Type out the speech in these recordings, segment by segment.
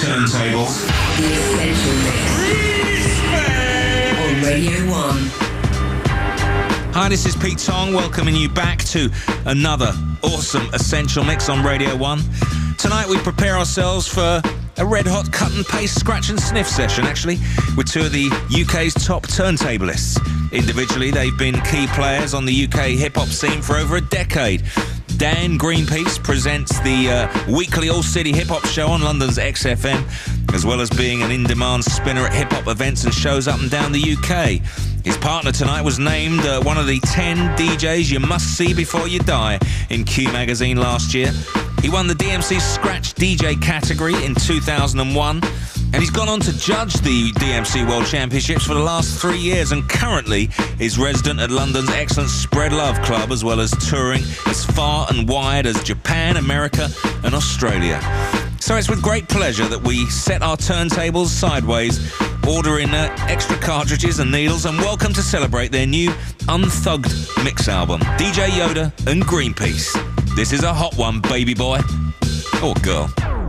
turntables. The Essential Mix. On Radio 1. Hi, this is Pete Tong, welcoming you back to another awesome Essential Mix on Radio 1. Tonight we prepare ourselves for a red hot cut and paste scratch and sniff session, actually, with two of the UK's top turntablists. Individually, they've been key players on the UK hip hop scene for over a decade. Dan Greenpeace presents the uh, weekly All City Hip Hop Show on London's XFM, as well as being an in demand spinner at hip hop events and shows up and down the UK. His partner tonight was named uh, one of the 10 DJs you must see before you die in Q magazine last year. He won the DMC Scratch DJ category in 2001 and he's gone on to judge the DMC World Championships for the last three years and currently is resident at London's excellent Spread Love Club as well as touring as far and wide as Japan, America and Australia. So it's with great pleasure that we set our turntables sideways, order in uh, extra cartridges and needles and welcome to celebrate their new Unthugged mix album, DJ Yoda and Greenpeace. This is a hot one, baby boy. Or girl.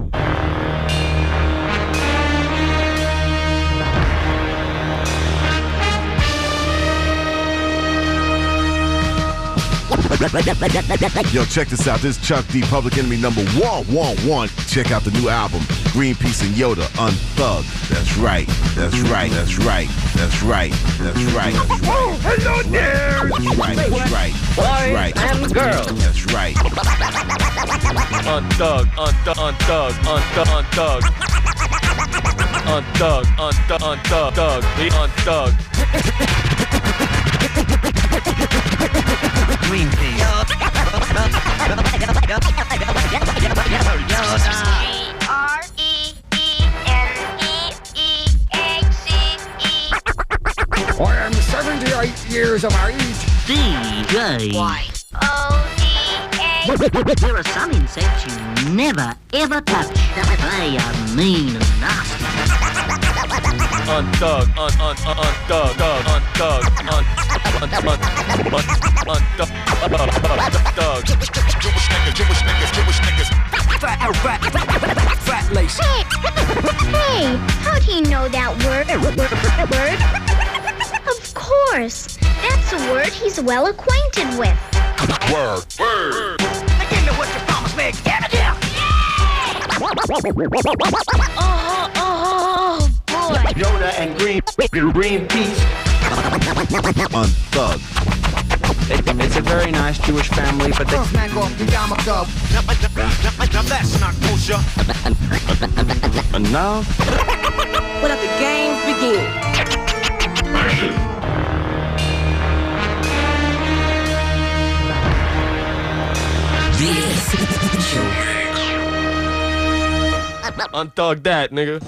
Yo, check this out. This is Chuck D, Public Enemy number one, one, one. Check out the new album, Greenpeace and Yoda, Unthugged. That's right. That's right. That's right. That's right. That's right. That's right. Oh, hello there. That's right. That's right. That's right. and girl. That's right. Greenpeace. I am 78 years of age. DJ. Why? There are some insects you never ever touch. They are mean and nasty. Unthugged, un, un, un, unthugged, thug, unthugged, un, un, un, un, unthugged, unthugged. Jewish niggas, Jewish niggas, Jewish niggas. Fat, fat, fat, fat lace. Hey, hey, how do you know that word? Word? Of course. That's a word he's well acquainted with. Word, word. Give me what you promised me. Give it here. Oh, uh-huh. oh, boy. Yoda and Green Greenpeace. Unthugged. It's a very nice Jewish family, but they First man go up the yarmulke. Now that's not kosher. And now, Let the games begin. The Essential Mix. Unthug that, nigga.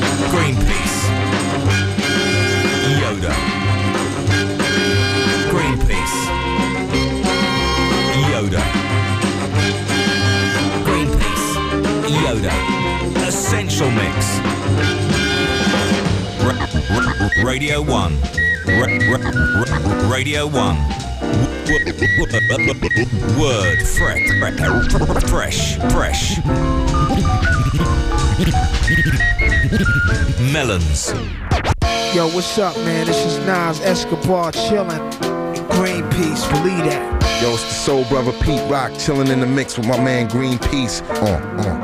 Greenpeace. Yoda. Greenpeace. Yoda. Greenpeace. Yoda. Essential Mix. Ra- ra- ra- Radio 1. Ra- ra- ra- Radio 1. W- w- w- Word fresh. Fresh. Fresh. Melons. Yo, what's up, man? This is Nas Escobar chillin'. Greenpeace, believe that. yo, it's the Soul Brother Pete Rock chilling in the mix with my man Greenpeace. Uh, uh,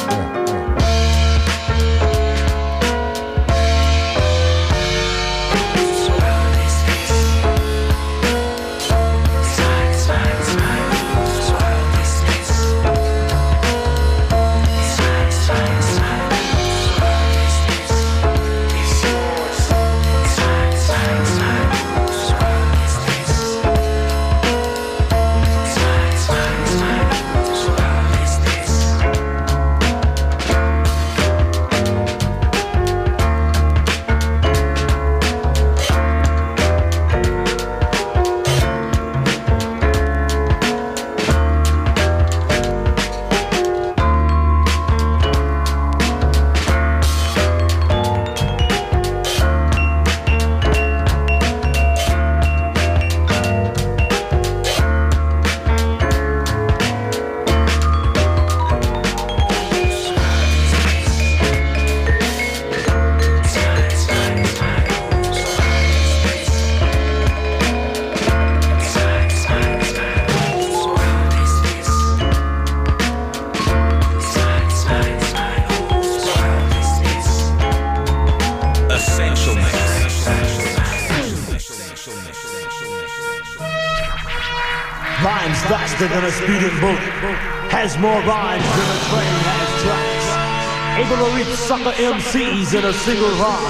MCs in a single rhyme.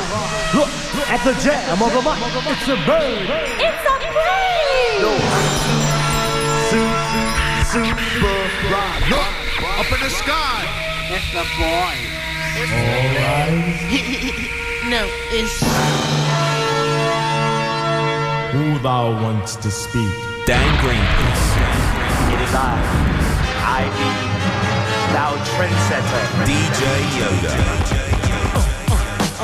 Look at the jam of the mic. It's a bird. It's a plane! No. Super rhyme. Look Up in the sky. It's the boy. All right. no, it's. Who thou wants to speak? Dan Greenpeace. It is I. I be thou trendsetter. DJ Yoda.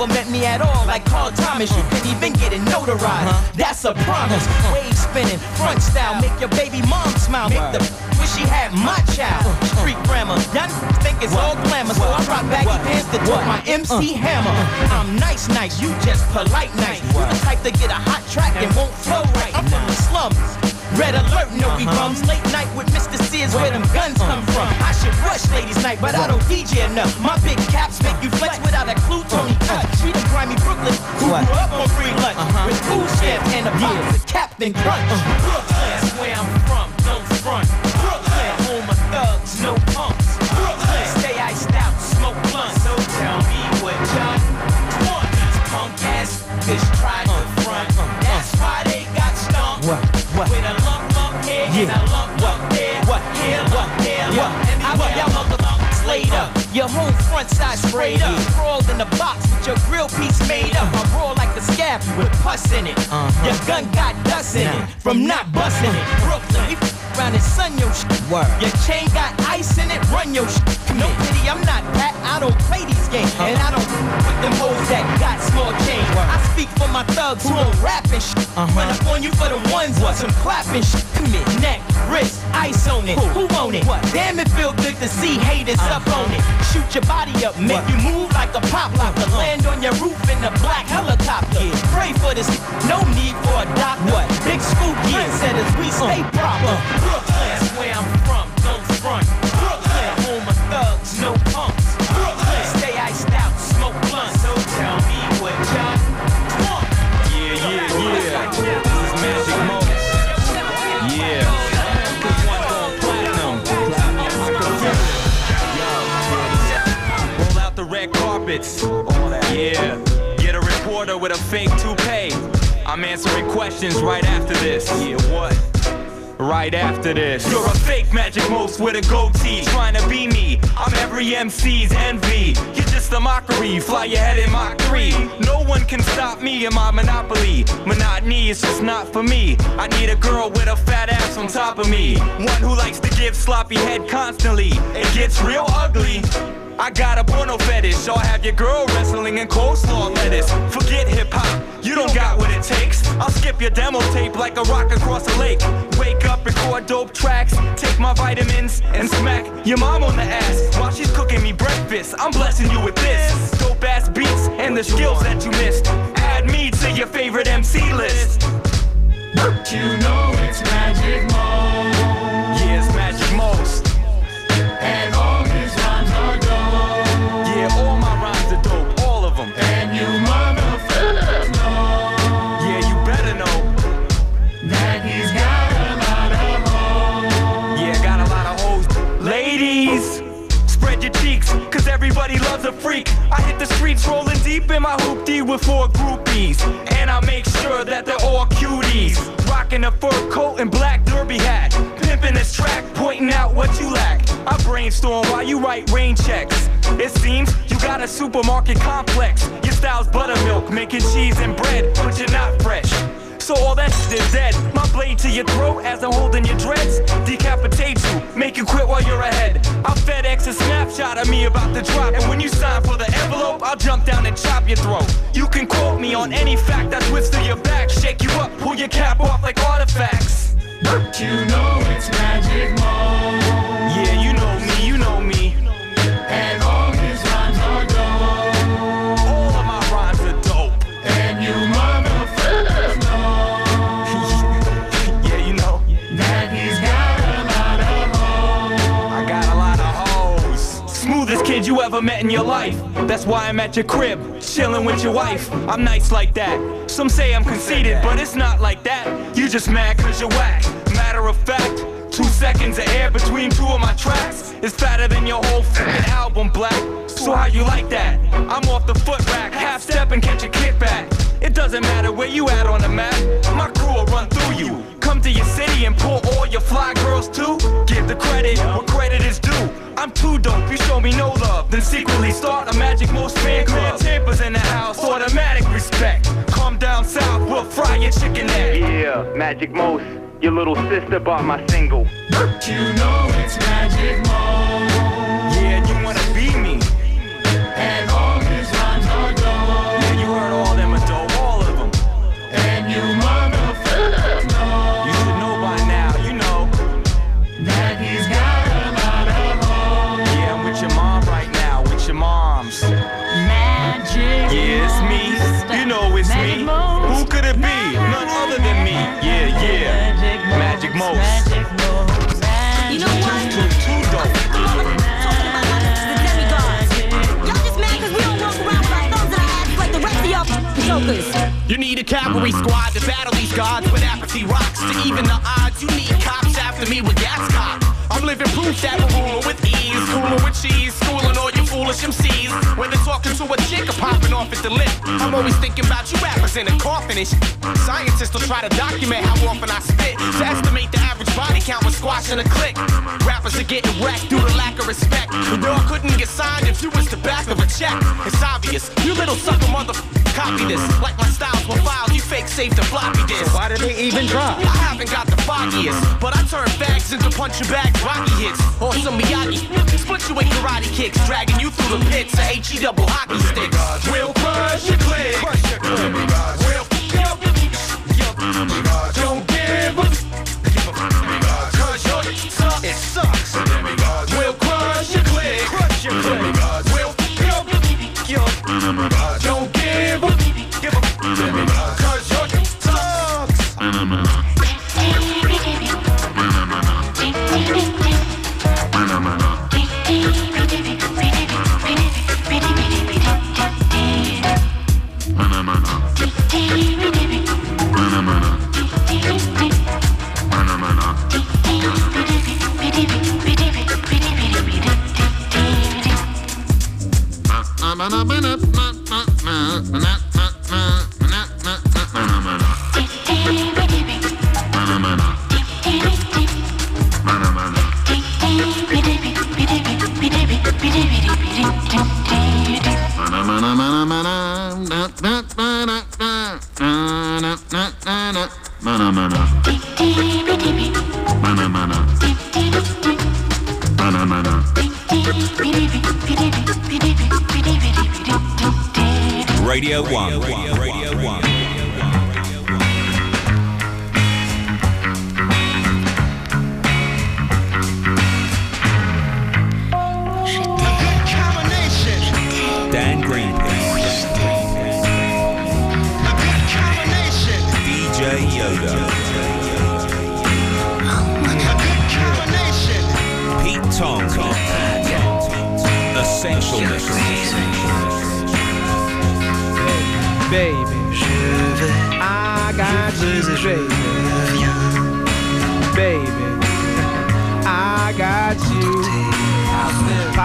never met me at all. Like Carl Thomas, you couldn't even get it notarized. That's a promise. Wave spinning, front style, make your baby mom smile. Make the wish she had my child. Street grammar, y'all think it's all glamour. So I rock baggy pants to talk my MC hammer. I'm nice, nice, you just polite, nice. You the type to get a hot track and won't flow right. I'm from the slums. Red alert, no we bums. Late night with Mr. Sears, where them guns come from. I should rush ladies' night, but I don't DJ enough. My big caps make you flex without a clue, Tony Treat a grimy Brooklyn. Who grew up on free lunch uh-huh. with food stamps and a box of Captain Crunch. Uh-huh. Brooklyn's front side sprayed up. Crawled in the box with your grill piece made up. I roll like the scab with pus in it. Uh-huh. Your gun got dust in it from not busting it. Brooklyn, we around and sun your shit. Your chain got ice in it, run your shit. No pity, I'm not that. I don't play these games. Uh-huh. And I don't with them hoes that got small change. Speak for my thugs who don't rap and shit. Uh-huh. Run up on you for the ones with some clapping shit. Commit neck, wrist, ice on it. Who want it? What? Damn, it feel good to see haters up uh-huh. on it. Shoot your body up, make you move like a pop locker. Uh-huh. Land on your roof in a black helicopter. Pray for this, no need for a doctor. What? Big school trendsetters, we stay proper. Brooklyn's where I'm from, don't front. With a fake toupee. I'm answering questions right after this. Yeah, what? Right after this. You're a fake magic most with a goatee. Trying to be me. I'm every MC's envy. You're just a mockery. Fly your head in Mach 3. No one can stop me in my monopoly. Monotony is just not for me. I need a girl with a fat ass on top of me. One who likes to give sloppy head constantly. It gets real ugly. I got a porno fetish, so I'll have your girl wrestling in coleslaw lettuce. Forget hip hop, you don't got what it takes. I'll skip your demo tape like a rock across a lake. Wake up, record dope tracks, take my vitamins, and smack your mom on the ass while she's cooking me breakfast. I'm blessing you with this dope ass beats and the skills that you missed. Add me to your favorite MC list. You know it's a freak. I hit the streets rolling deep in my hoopty with four groupies. And I make sure that they're all cuties. Rocking a fur coat and black derby hat. Pimping this track, pointing out what you lack. I brainstorm while you write rain checks. It seems you got a supermarket complex. Your style's buttermilk, making cheese and bread, but you're not fresh. So all that shit is dead. My blade to your throat as I'm holding your dreads. Decapitate you, make you quit while you're ahead. I'll FedEx a snapshot of me about to drop. And when you sign for the envelope, I'll jump down and chop your throat. You can quote me on any fact that twists to your back. Shake you up, pull your cap off like artifacts. But You know it's Magic Mo. Yeah, you you ever met in your life. That's why I'm at your crib, chilling with your wife. I'm nice like that. Some say I'm conceited, but it's not like that. You just mad cause you're whack. Matter of fact, two seconds of air between two of my tracks is fatter than your whole fucking album, black. So how you like that? I'm off the foot rack, half step and catch a kickback. It doesn't matter where you at on the map. My crew will run through you. Come to your city and pull all your fly girls too. Give the credit where credit is due. I'm too dope, you show me no love. Then secretly start a Magic Most fan club. Tampa's in the house, automatic respect. Come down south, we'll fry your chicken neck. Yeah, Magic Most. Your little sister bought my single. You know it's Magic cavalry squad to battle these gods with apathy rocks. To even the odds, you need cops after me with gas cock. I'm living proof that we're ruling with ease, cooling with cheese, schooling all you foolish MCs. Whether talking to a chick or popping off at the lip, I'm always thinking about you rappers in a coffin and shit. Scientists will try to document how often I spit to estimate the average body count when squashing a click. Rappers are getting wrecked due to lack of respect. But y'all couldn't get signed if you was the back of a check. It's obvious, you little sucker mother copy this. Like my styles were filed, you fake saved the floppy disk. Why did they even try? I haven't got the foggiest, but I turn bags into punch your bag rocky hits. Or some Miyagi. Split you with karate kicks, dragging you through the pits of HE double hockey sticks. We'll crush your click. Crush your click. We'll Don't give a Cause your. It sucks. We'll crush your click. We'll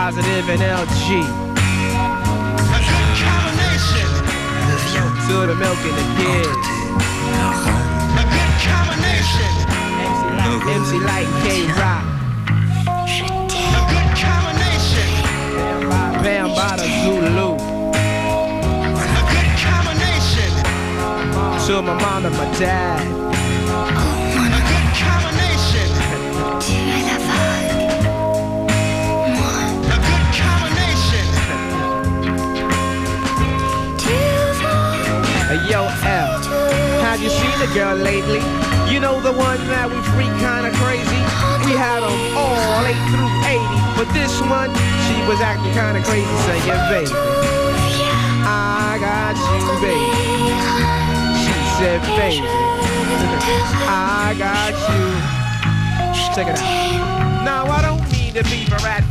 Positive and LG. A good combination. To the milk and the kids. A good combination. MC Lyte K Rock. A good combination. Bam Bada Zulu. A good combination. To my mom and my dad. Have you seen the girl lately? You know the one that we freak kinda crazy? We had them all 8 through 80, but this one, she was acting kinda crazy, saying, baby, I got you, baby. She said, baby, I got you. Check it out. Now, I don't mean to be for rat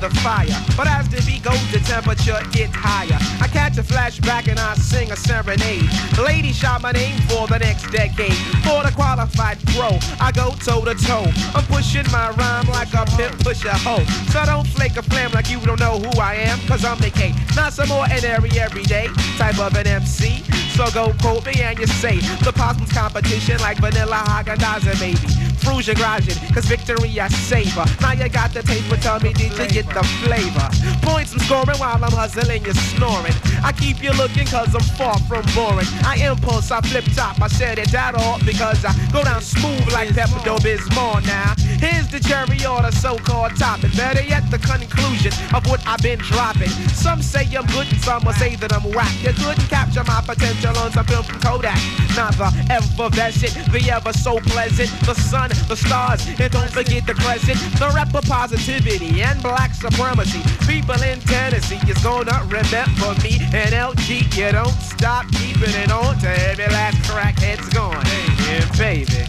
the fire. But as the beat goes, the temperature gets higher. I catch a flashback and I sing a serenade. The lady shout my name for the next decade. For the qualified pro, I go toe to toe. I'm pushing my rhyme like a pimp push a hoe. So don't flake a flame like you don't know who I am, cause I'm the K. Not some ordinary everyday type of an MC. So go quote me and you say the possum's competition like vanilla Haagen-Dazs baby. Frusion grinding, cause victory I savor. Now you got the but tell me, did you get the flavor? Points I'm scoring while I'm hustling, you're snoring. I keep you looking cause I'm far from boring. I impulse, I flip top, I said it that all because I go down smooth like Pepto Bismol now. Here's the cherry on the so-called topic. Better yet, the conclusion of what I've been dropping. Some say I'm good and some will say that I'm whack. You couldn't capture my potential on some film from Kodak. The effervescent, the ever so pleasant, the sun, the stars, and don't forget the crescent. The rep of positivity and black supremacy. People in Tennessee is gonna remember me and LG. You don't stop keeping it on to every last crackhead's gone. Hey, yeah, baby,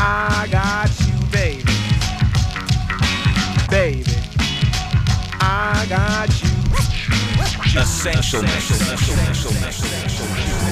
I got you, baby, baby, I got you. Essential mix. Essential mix. Essential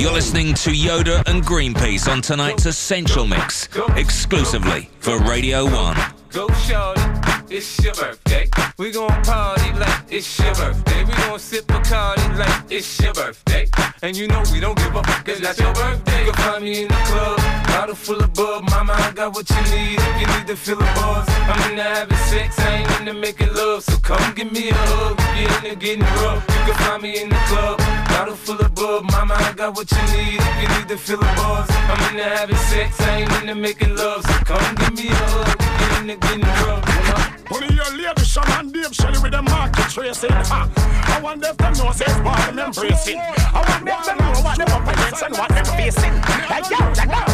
You're listening to Yoda and Greenpeace on tonight's Essential Mix, exclusively for Radio 1. Go it's your birthday. We gon' party like it's your birthday. We gon' sip a Bacardi like it's your birthday. And you know we don't give up, cause that's your birthday. You can find me in the club, bottle full of bub. Mama, I got what you need if you need to feel the buzz. I'm into having sex, I ain't into making love. So come give me a hug if you're into getting rough. You can find me in the club, bottle full of bub. Mama, I got what you need if you need to feel the buzz. I'm into having sex, I ain't into making love. So come give me a hug if you're into getting rough. Only your lady, Shaman Dave Shelley with the market tracing. Ha. I want them to know says bar them embracing. I want them to know what them up against and what them facing. Hey, yo, check out.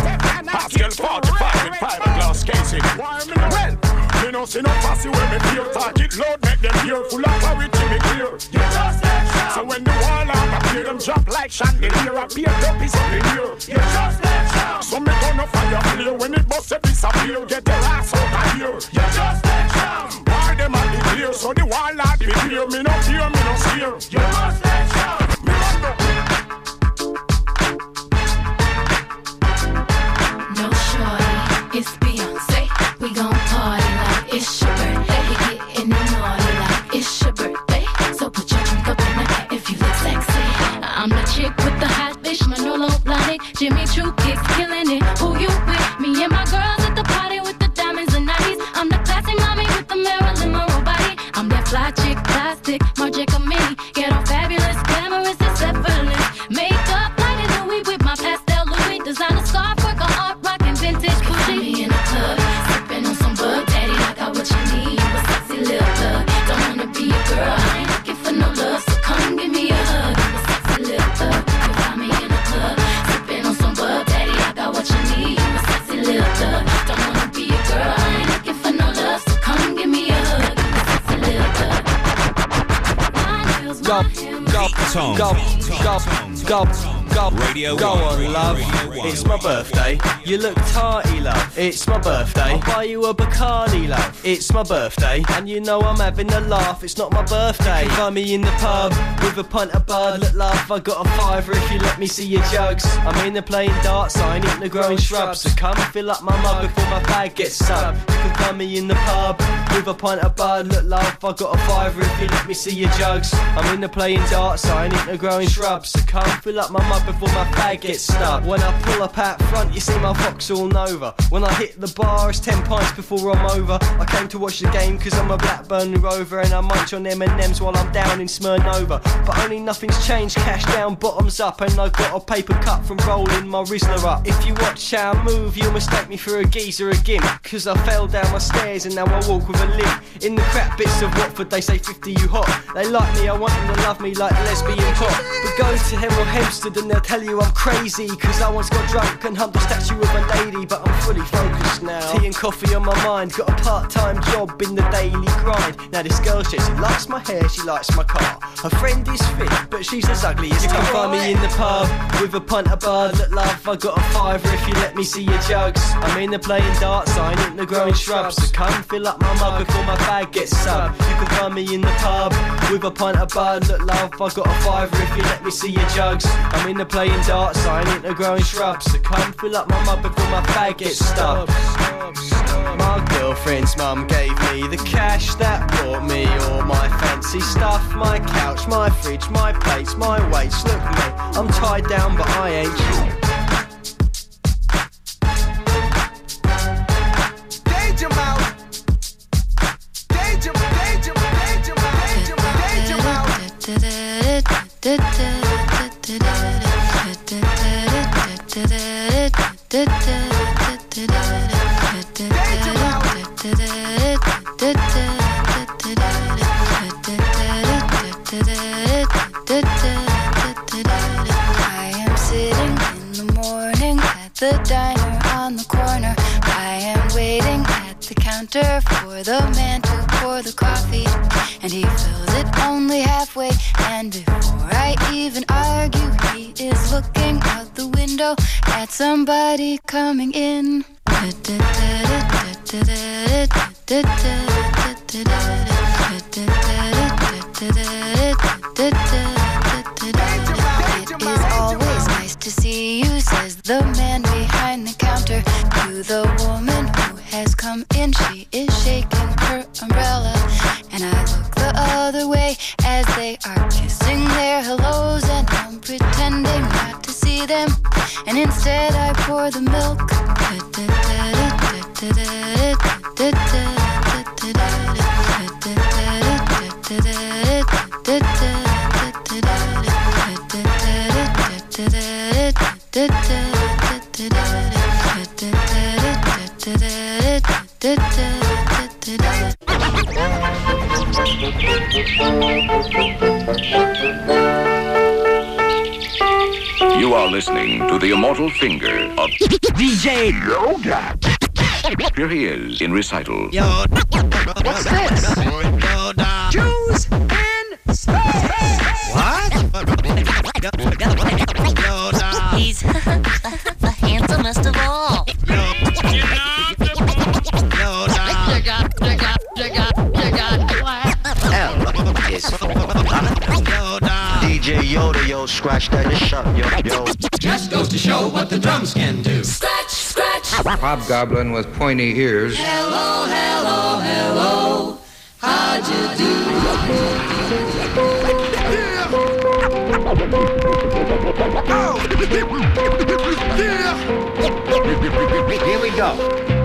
Pascal 45 with fiberglass casing. Well, me no see no fussy when me hear talk it loud, make them hear full of clarity, me clear. You just let So when the wall up appear, them drop like chandelier, appear up is up in here. You just let So me gonna fire clear when it bust it disappear, get your ass out of here. You just let why them at the clear, so the wall out be clear, me no fear, me no steer. You just let Jimmy Choo kicks killing it. Who you with? Me and my girls at the party with the diamonds and 90s. I'm the classy mommy with the Marilyn Monroe body. I'm that fly chick, plastic, Marc hair, my go, Tong. go, go, go, go, Radio go on, love. It's my birthday. You look tarty, love. It's my birthday. I'll buy you a Bacardi, love. It's my birthday, and you know I'm having a laugh. It's not my birthday. Find me in the pub with a pint of bud. Look, love, I got a fiver if you let me see your jugs. I'm in the playing darts, I ain't in the growing shrubs. So come fill up my mug before my bag gets subbed. You can find me in the pub with a pint of bud. Look, love, I got a fiver if you let me see your jugs. I'm in the playing darts, I ain't in the growing shrubs. So come fill up my mug before my bag gets stubbed. When I pull up out front, you see my Vauxhall Nova. When I hit the bar, it's ten pints before I'm over. I came to watch the game cause I'm a Blackburn Rover and I munch on M&M's while I'm down in Smyrnova. But only nothing's changed, cash down, bottoms up, and I've got a paper cut from rolling my Rizla up. If you watch how I move, you'll mistake me for a geezer again. Cause I fell down my stairs and now I walk with a limp. In the crap bits of Watford, they say 50 you hot. They like me, I want them to love me like lesbian pop. But go to Hemel Hempstead and they'll tell you I'm crazy. Cause I once got drunk and humped the statue of a lady, but I'm fully focused now. Tea and coffee on my mind, got a part time job in the daily grind. Now this girl says she likes my hair, she likes my car. Her friend is fit, but she's as ugly as You can find me in the pub with a pint of bud. Look, love, I got a fiver if you let me see your jugs. I'm in the playing darts, I ain't in the growing shrubs. So come fill up my before my bag gets subbed. You can find me in the pub with a pint of bud. Look, love, I got a fiver if you let me see your jugs. I'm in the playing darts, I ain't in the growing shrubs. So come fill up my mug before my bag gets stubbed. My girlfriend's mum gave me the cash that bought me all my fancy stuff. My couch, my fridge, my plates, my weights. Look me, I'm tied down, but I ain't for the man to pour the coffee. And he fills it only halfway. And window at somebody coming in. It is always nice to see you, says the man Pour the milk. You are listening to the immortal finger of DJ Yoda. Here he is in recital. Yo, what's this? Yoda. Jews in space. What? Yoda. He's the handsomest of all. DJ Yoda, yo, scratch that shut, yo, yo. Just goes to show what the drums can do. Scratch, scratch. Hobgoblin with pointy ears. Hello, hello, hello. How'd you do? Here we go.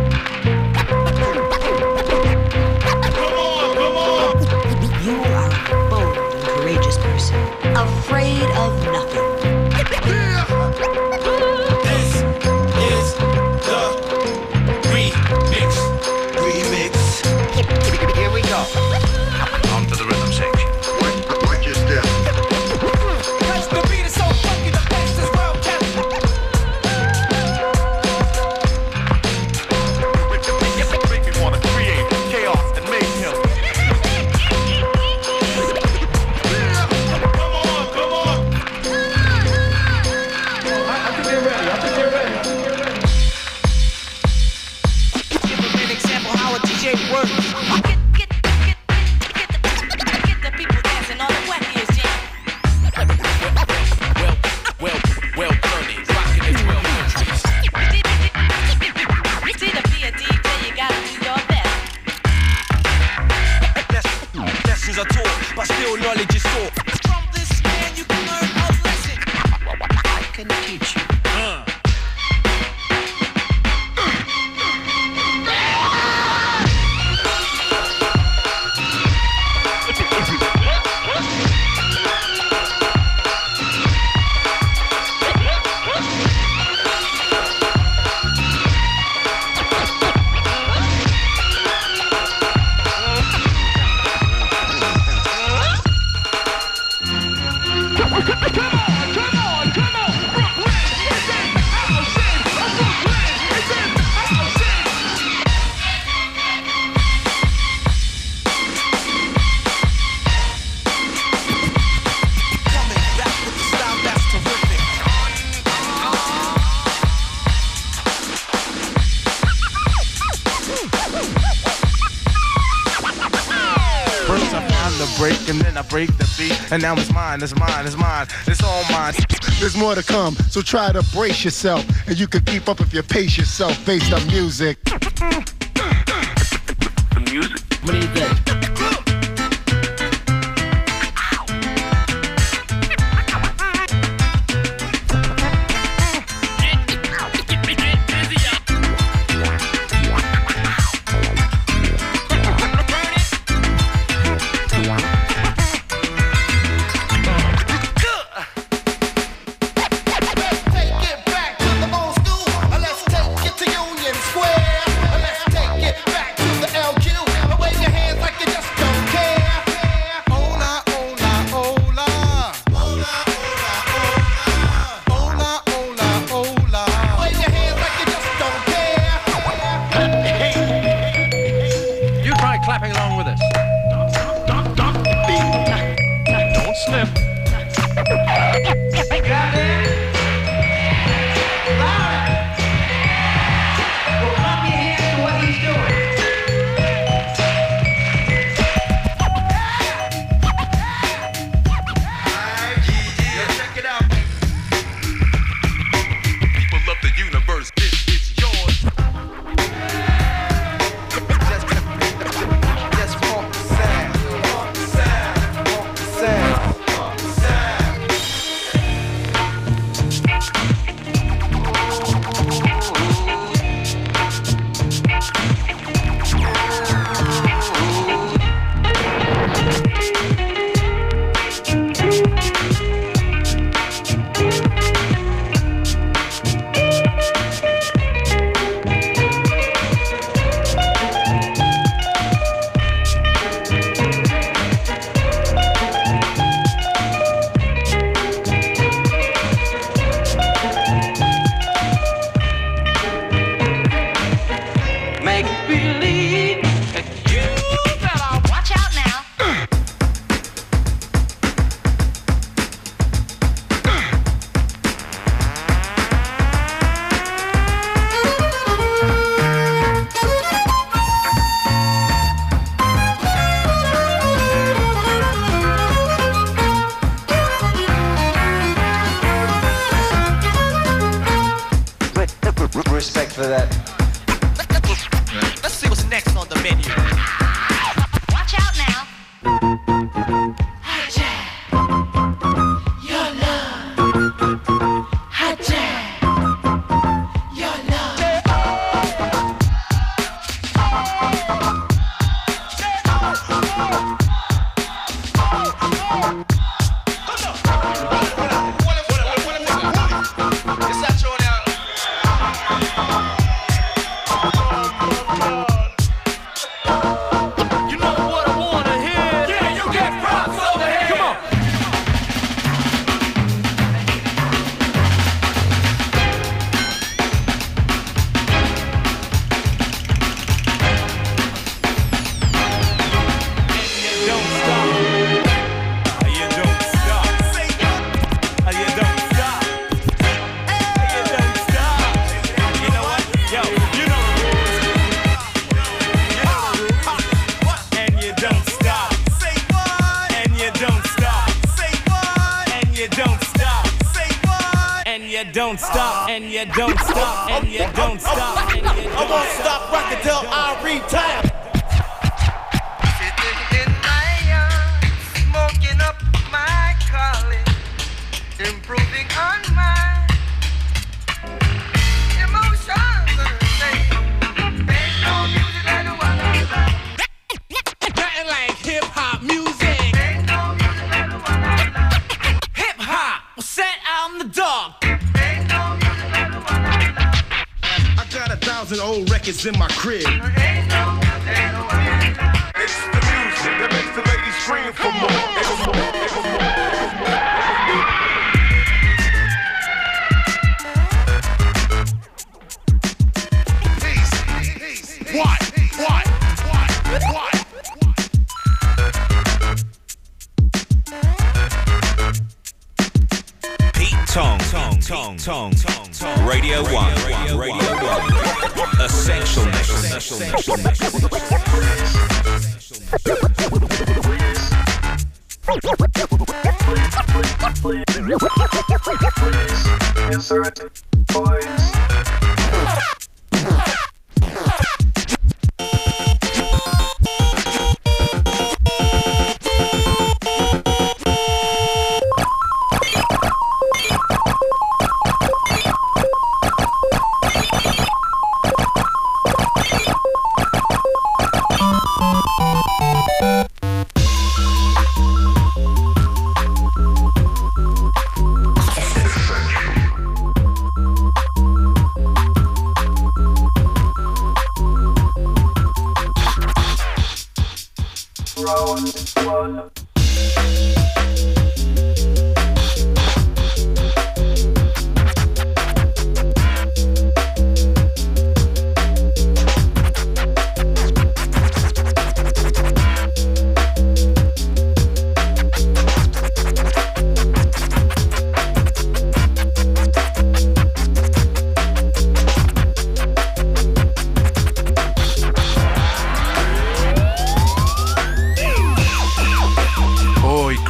And now it's mine, it's mine, it's mine, it's all mine. There's more to come, so try to brace yourself. And you can keep up if you pace yourself based on music. for that.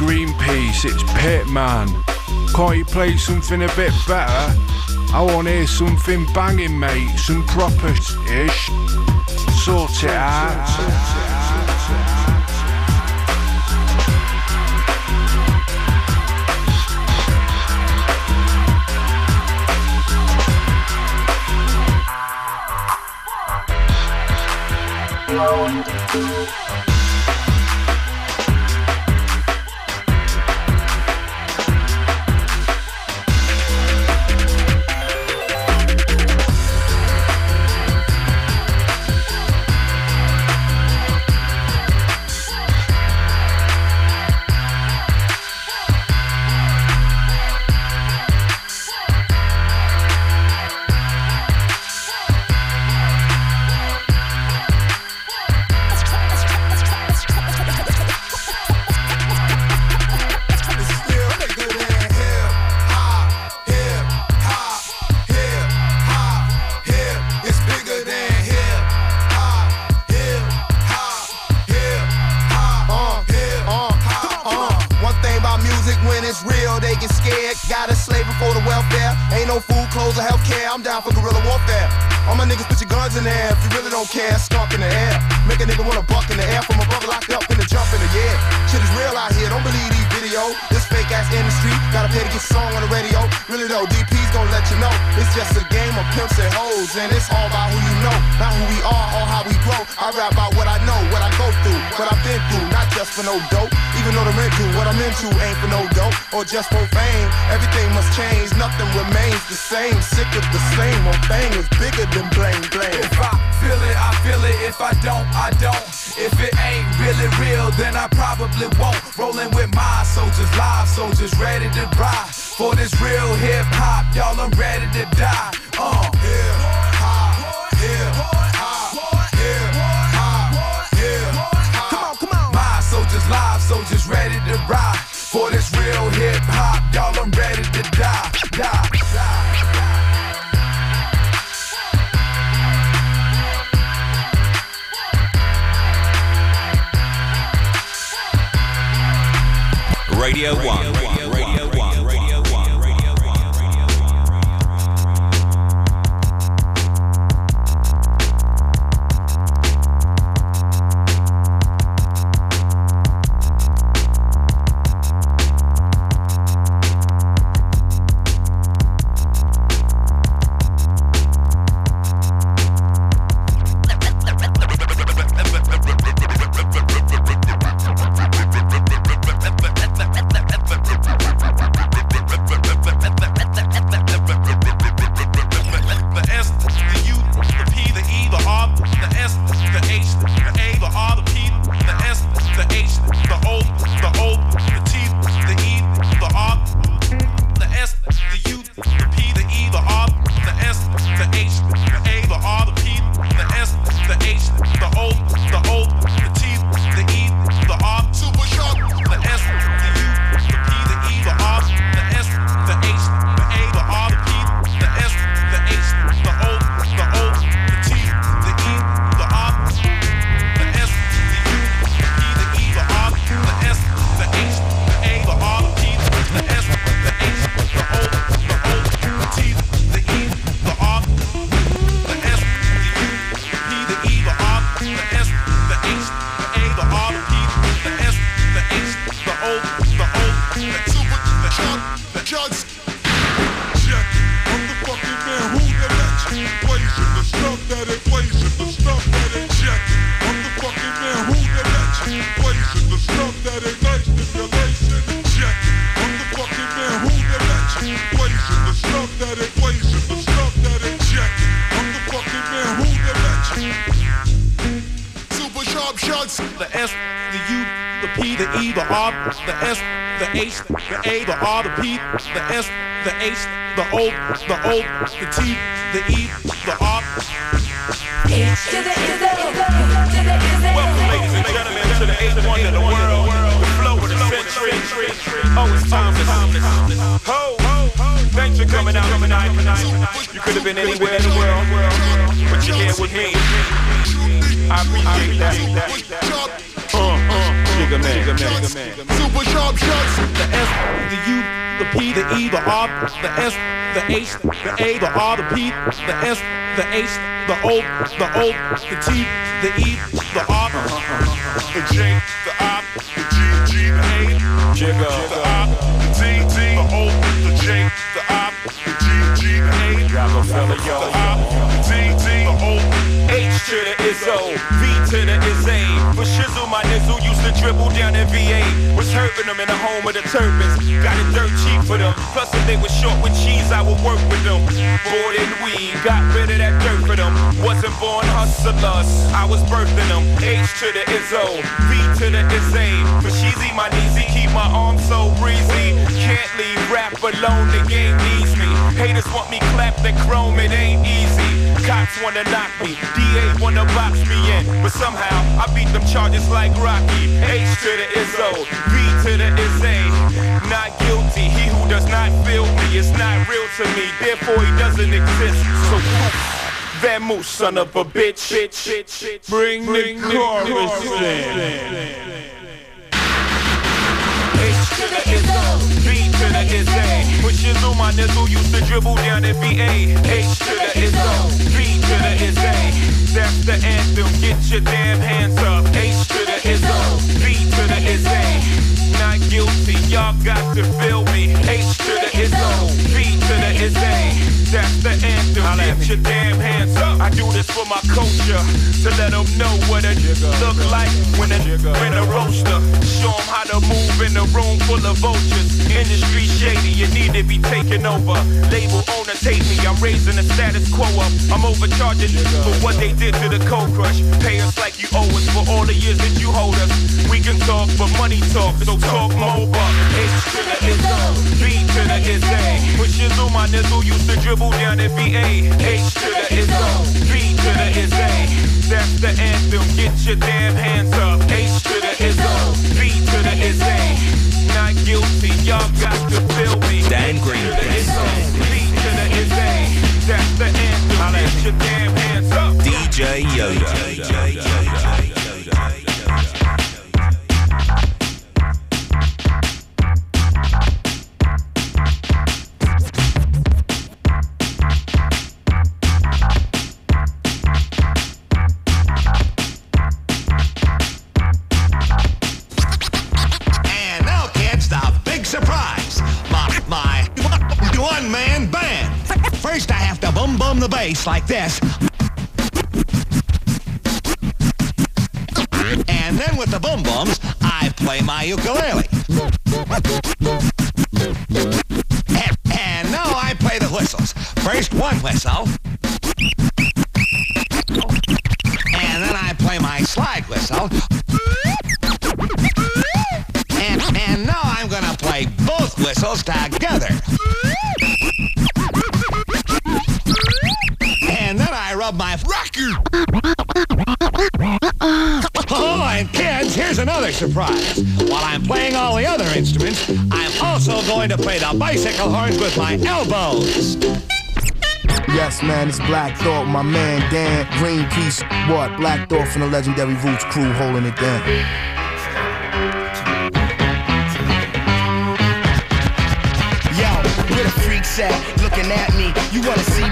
Greenpeace, it's Pitman. Can't you play something a bit better? I wanna hear something banging, mate, some proper ish. Sort it out. H, the O, the O, the T, the E, the R. Welcome, ladies and gentlemen, to the eighth wonder of the world, the flow of the century. Oh, it's timeless. Ho, thanks for coming out tonight. You could have been anywhere in the world, but you're here with me. I appreciate that. Man, Jigga man, Jigga man. Super sharp shots. The S, the U, the P, the E, the R, the S, the H, the A, the R, the P, the S, the H, the O, the O, the T, the E, the R, The J, the I, the G, G, the A. Jigga. The I, the T, T, the O, the J, the I, the G, G, the A. Rockefeller, yo. The I, the T, T, the O. To the Izzo, V to the A. For shizzle, my nizzle used to dribble down in VA. Was hurting them in the home of the turbans. Got it dirt cheap for them. Plus, if they were short with cheese, I would work with them. Bored in weed, got rid of that dirt for them. Wasn't born hustlers, I was birthing them. H to the Izzo, V to the A. For cheesy, my kneesy, keep my arms so breezy. Can't leave rap alone, the game needs me. Haters want me clapped and chrome, it ain't easy. Cops wanna knock me, DA wanna box me in, but somehow I beat them charges like Rocky. H to the Izzo, B to the is Not guilty, he who does not feel me is not real to me, therefore he doesn't exist. So that moose son of a bitch, bitch, bitch, bitch. Bring, the chorus in. H to the Izzo, V the is A. Shizzle, my nizzle used to dribble down at. H to the Izzo, V to the is A. That's the anthem, get your damn hands up. H to the Izzo, V to the is A. Guilty, y'all got to feel me. H to the Izzo, V to the is A. That's the anthem, get your damn hands up. I do this for my culture, to let them know what it look like when a, when a roaster. Show 'em how to move in a room full of vultures. Industry shady, you need to be taken over. Label owner take me, I'm raising the status quo up. I'm overcharging for what they did to the cold crush. Pay us like you owe us for all the years that you hold us. We can talk, but money talk, so talk more buck. H to the is up, B to the is A. With shizzle, my nizzle used to dribble down at VA. H to the is up, B to the is A. That's the anthem, get your damn hands up. H to the is up, B to the is A. Not guilty, y'all got to feel me. Dan Green. the B to the is A. That's the anthem, get your damn hands up. DJ Yoda. Bass like this. And then with the bum bums, I play my ukulele. Going to play the bicycle horns with my elbows. Yes, man, it's Black Thought, my man Dan Greenpeace. What? Black Thought from the legendary Roots crew holding it down. Yo, where the freaks at? Looking at me. You wanna see?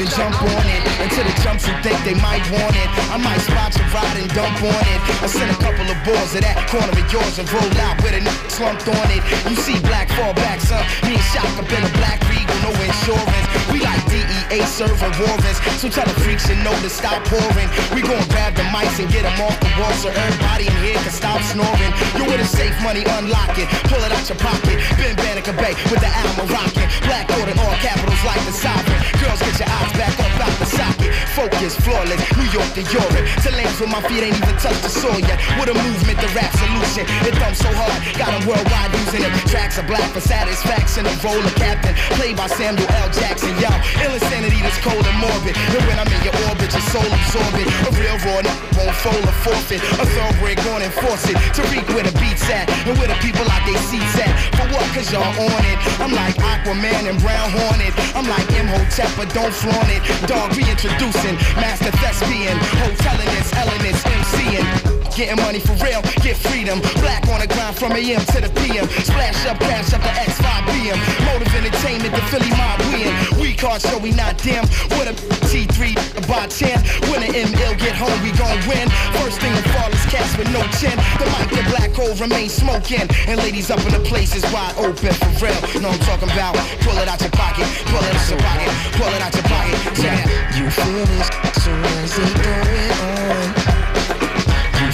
Then jump on it. Until the jumps who think they might want it. I might spot you ride and dump on it. I send a couple of balls to that corner of yours and roll out with a n- slumped on it. You see black fall back, son. Me and Shock up in a black Regal, no insurance. We like DEA serving warrants. So tell the freaks you know to stop pouring. We gon' grab the mics and get them off the wall so everybody in here can stop snoring. You with a safe money, unlock it. Pull it out your pocket. Ben Banneker Bay with the Alma rockin'. Black order, all capitals like the sovereign. Girls, get your eyes back up out the socket. Focus, flawless, New York to Europe. To lands where my feet ain't even touched the soil yet. With a movement, the rap solution. It thumps so hard, got them worldwide using it. Tracks are black for satisfaction. A role of captain, played by Samuel L. Jackson. Yo, ill insanity that's cold and morbid. And when I'm in your orbit, your soul absorbing. A real raw n- won't fold or forfeit. A thoroughbred gon' enforce it. Tariq where the beats at, and where the people out they seats at. For what? Cause y'all on it. I'm like Aquaman and Brown Hornet. I'm like Imhotep, but don't flaunt it. Dog reintroducing, master thespian. Hoteliness, elements, MCing. Getting money for real, get freedom. Black on the grind from AM to the PM. Splash up, cash up the X5BM. Motive entertainment, the Philly mob win. We card so we not dim. With a T3 by 10. When an ML get home, we gon' win. First thing to fall is cast with no chin. The mic, the black hole remain smoking. And ladies up in the place is wide open for real. Know I'm talking about. Pull it out your pocket, pull it out your pocket, pull it out your pocket. Yeah. You feel this soon it on.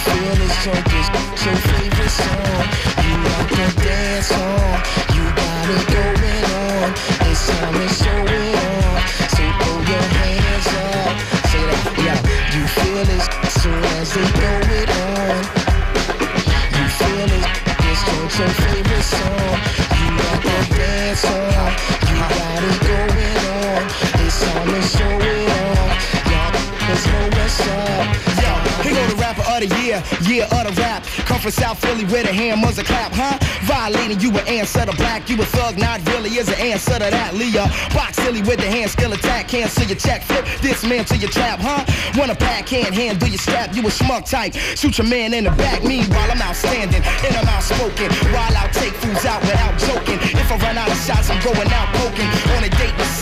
Feel this joint is your favorite song. You like the dance on. You got it going on. It's time to show it on. So throw your hands up. Say that, yeah. You feel it soon as they throw it on. Year, of the rap. Come from South Philly where the hammers a clap, huh? Violating you an answer to black, you a thug, not really is an answer to that. Leah, box silly with the hand skill attack, cancel your check, flip this man to your trap, huh? Wanna pack hand, handle your strap, you a schmuck type. Shoot your man in the back, meanwhile I'm outstanding and I'm outspoken. While I'll take fools out without joking. If I run out of shots, I'm going out poking.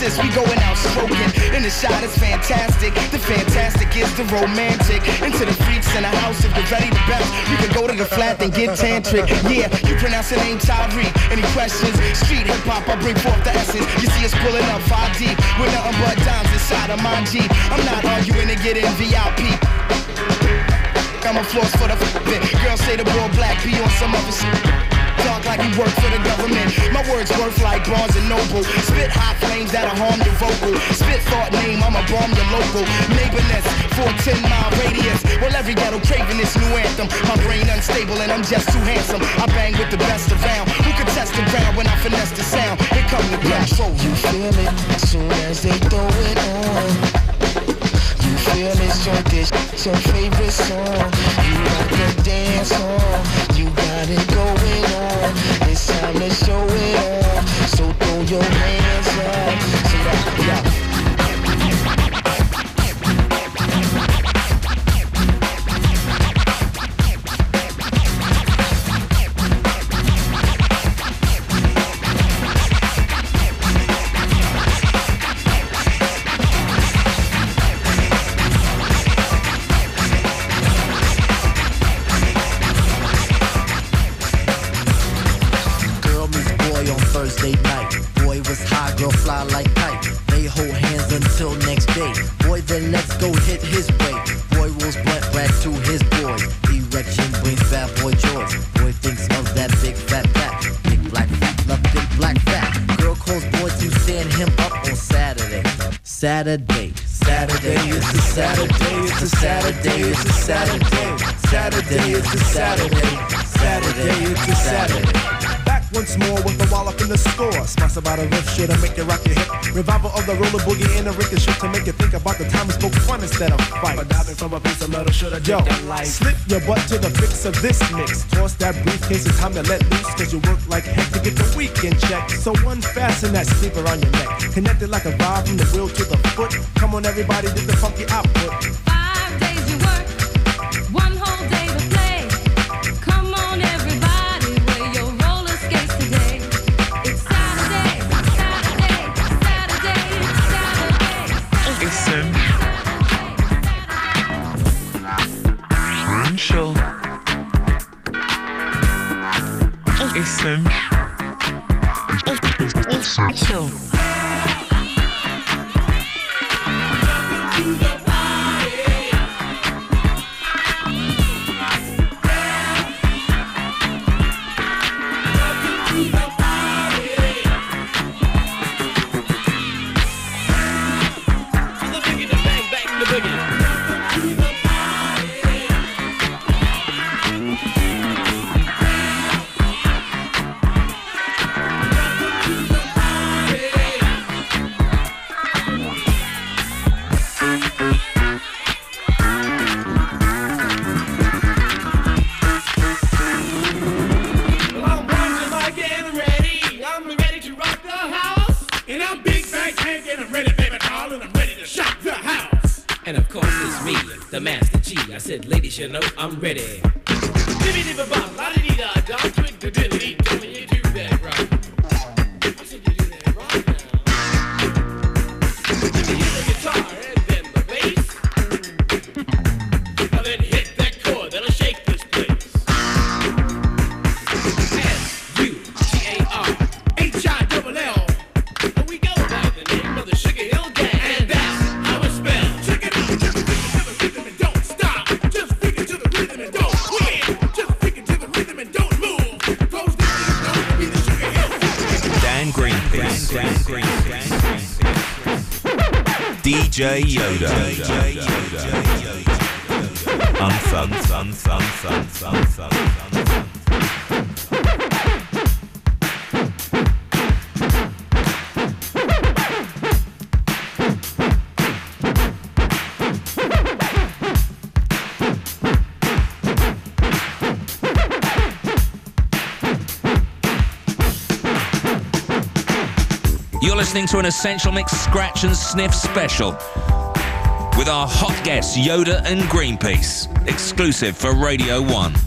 On a date with sis, we going out stroking. And the shot is fantastic. The fantastic is the romantic. Into the freaks in the house, if you're ready to bounce, you can go to the flat and get tantric. Yeah, you pronounce the name Tariq. Any questions? Street hip hop, I bring forth the essence. You see us pulling up 5 deep with nothing but dimes inside of my Jeep. I'm not arguing to get in VIP. I'm a floss for the f***ing. Girls say the boy black be on some other shit. Talk like he work for the government. My words worth like Barnes and Noble. Spit hot flames that'll harm your vocal. Spit thought name, I'ma bomb your local. Neighborness for a 10 mile radius. Well, every ghetto craving this new anthem. My brain unstable and I'm just too handsome. I bang with the best around. Who could test the ground when I finesse the sound? It come to control. You feel it as soon as they throw it on. Feel this joint, this your favorite song. You like to dance on. You got it going on. It's time to show it on. So throw your hands up. So that, yeah. Saturday, it's a Saturday, Saturday. It's a Saturday. Saturday, it's a Saturday. Back once more with the wall up in the score. Sponsored by the riff shit to make you rock your hip. Revival of the roller boogie and the ricochet to make you think about the time we spoke fun instead of fight. But diving from a piece of metal should have Yo, slip your butt to the fix of this mix. Toss that briefcase, it's time to let loose. Cause you work like heck to get the weekend check. So unfasten that sleeper on your neck. Connected like a vibe from the wheel to the foot. Come on, everybody, get the funky output. Listen. ready. DJ Yoda. listening to an Essential Mix Scratch and Sniff special with our hot guests Yoda and Greenpeace, exclusive for Radio 1.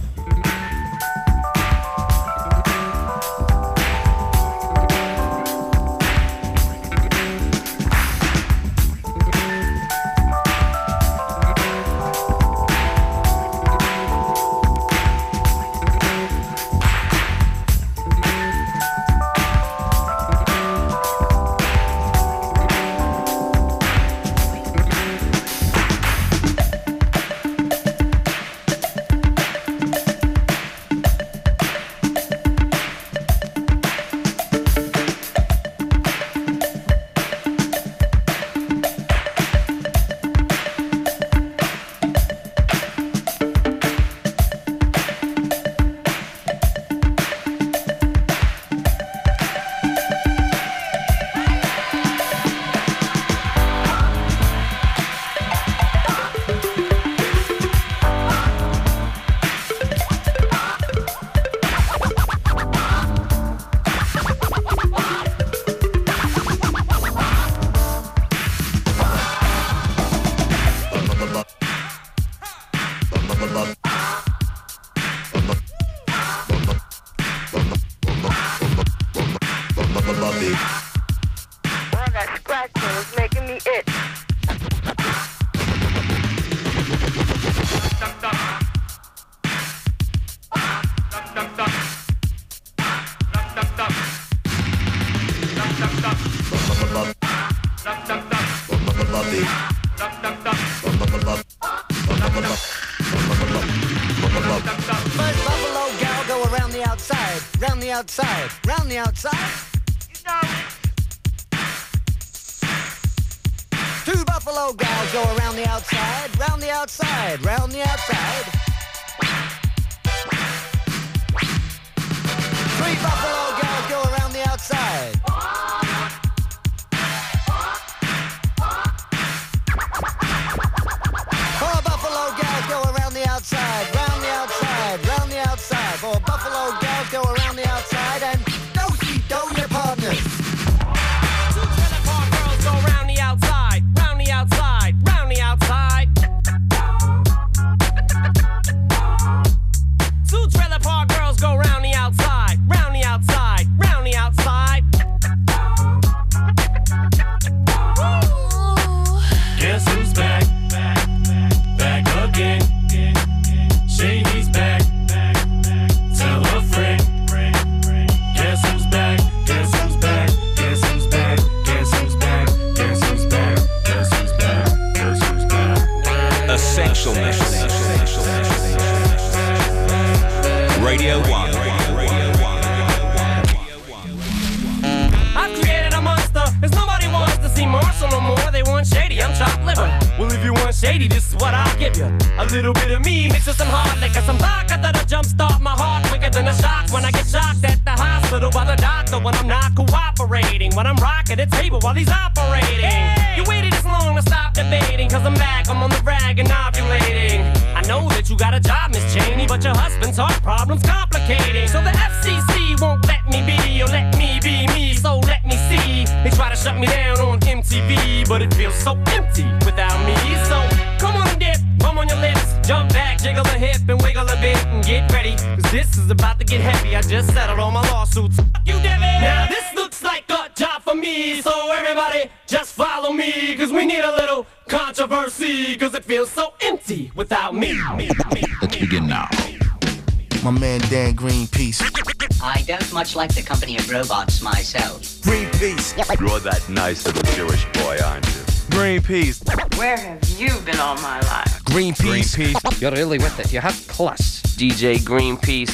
Much like the company of robots myself. Greenpeace. You're that nice little Jewish boy, aren't you? Greenpeace. Where have you been all my life? Greenpeace. Greenpeace. You're really with it. You have class. DJ Greenpeace.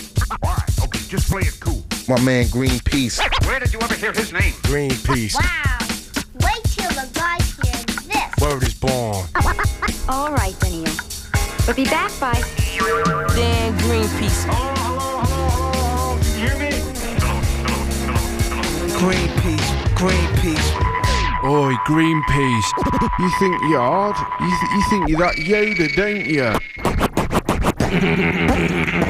Okay, just play it cool. My man Greenpeace. Where did you ever hear his name? Greenpeace. Wow. Wait till the guys hear this. Word is born. All right, then, Ian. But be back by. Greenpeace. Greenpeace. Oi, Greenpeace. You think you're hard? You, th- you think you're that Yoda, don't you?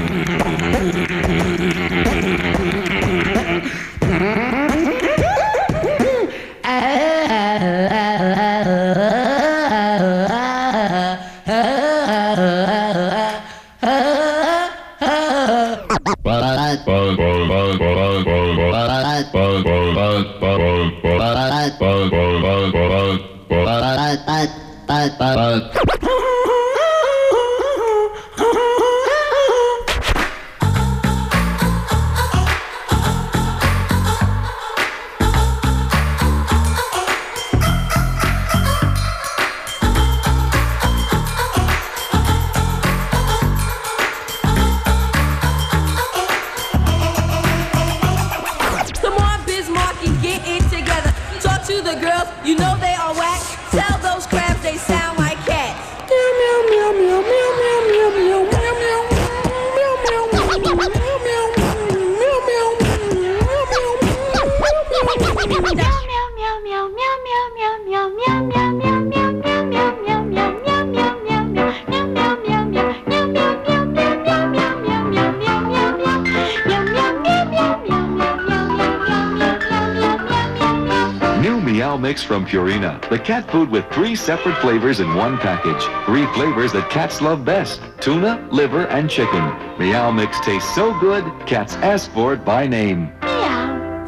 separate flavors in one package. Three flavors that cats love best. Tuna, liver, and chicken. Meow Mix tastes so good, cats ask for it by name.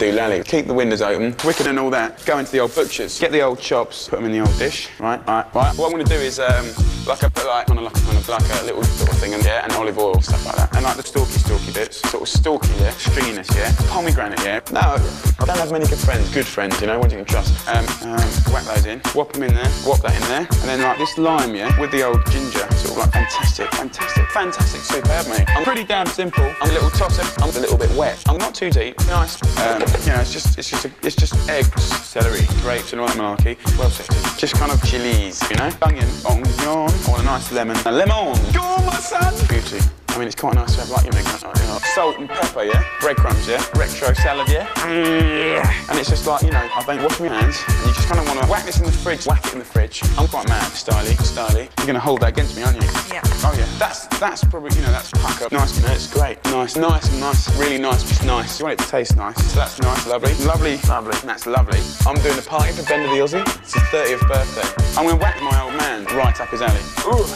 Do lally. Keep the windows open. Wicked and all that. Go into the old butchers. Get the old chops. Put them in the old dish. Right, right, right. What I'm to do is um, like a like on a like, kind of like a little sort of thing and yeah, and olive oil stuff like that. And like the stalky stalky bits, sort of stalky, yeah, stringiness, yeah, pomegranate, yeah. No, I don't have many good friends. Good friends, you know, ones you can trust. Um, um, whack those in. Whop them in there. Whop that in there. And then like this lime, yeah, with the old ginger, sort of like fantastic, fantastic, fantastic, superb, mate. I'm pretty damn simple. I'm a little tosser. I'm a little bit wet. I'm not too deep. Nice. Um, you know, it's just, it's just, a, it's just eggs, celery, grapes, and all that malarkey. Well sifted. Just kind of chilies, you know. Onion, onion, or a nice lemon. A lemon. You're my son. Beauty. I mean, it's quite nice to have like, you know, kind you know, salt and pepper, yeah? Breadcrumbs, yeah? Retro salad, yeah? Mm. And it's just like, you know, I don't wash my hands, and you just kind of want to whack this in the fridge, whack it in the fridge. I'm quite mad, styly, styly. You're going to hold that against me, aren't you? Yeah. Oh, yeah. That's, that's probably, you know, that's puck up. Nice, you know, it's great. Nice, nice and nice. Really nice, just nice. You want it to taste nice. So that's nice, lovely. Lovely, lovely. And that's lovely. I'm doing a party for Ben the Aussie. It's his 30th birthday. I'm going to whack my old man right up his alley. Ooh,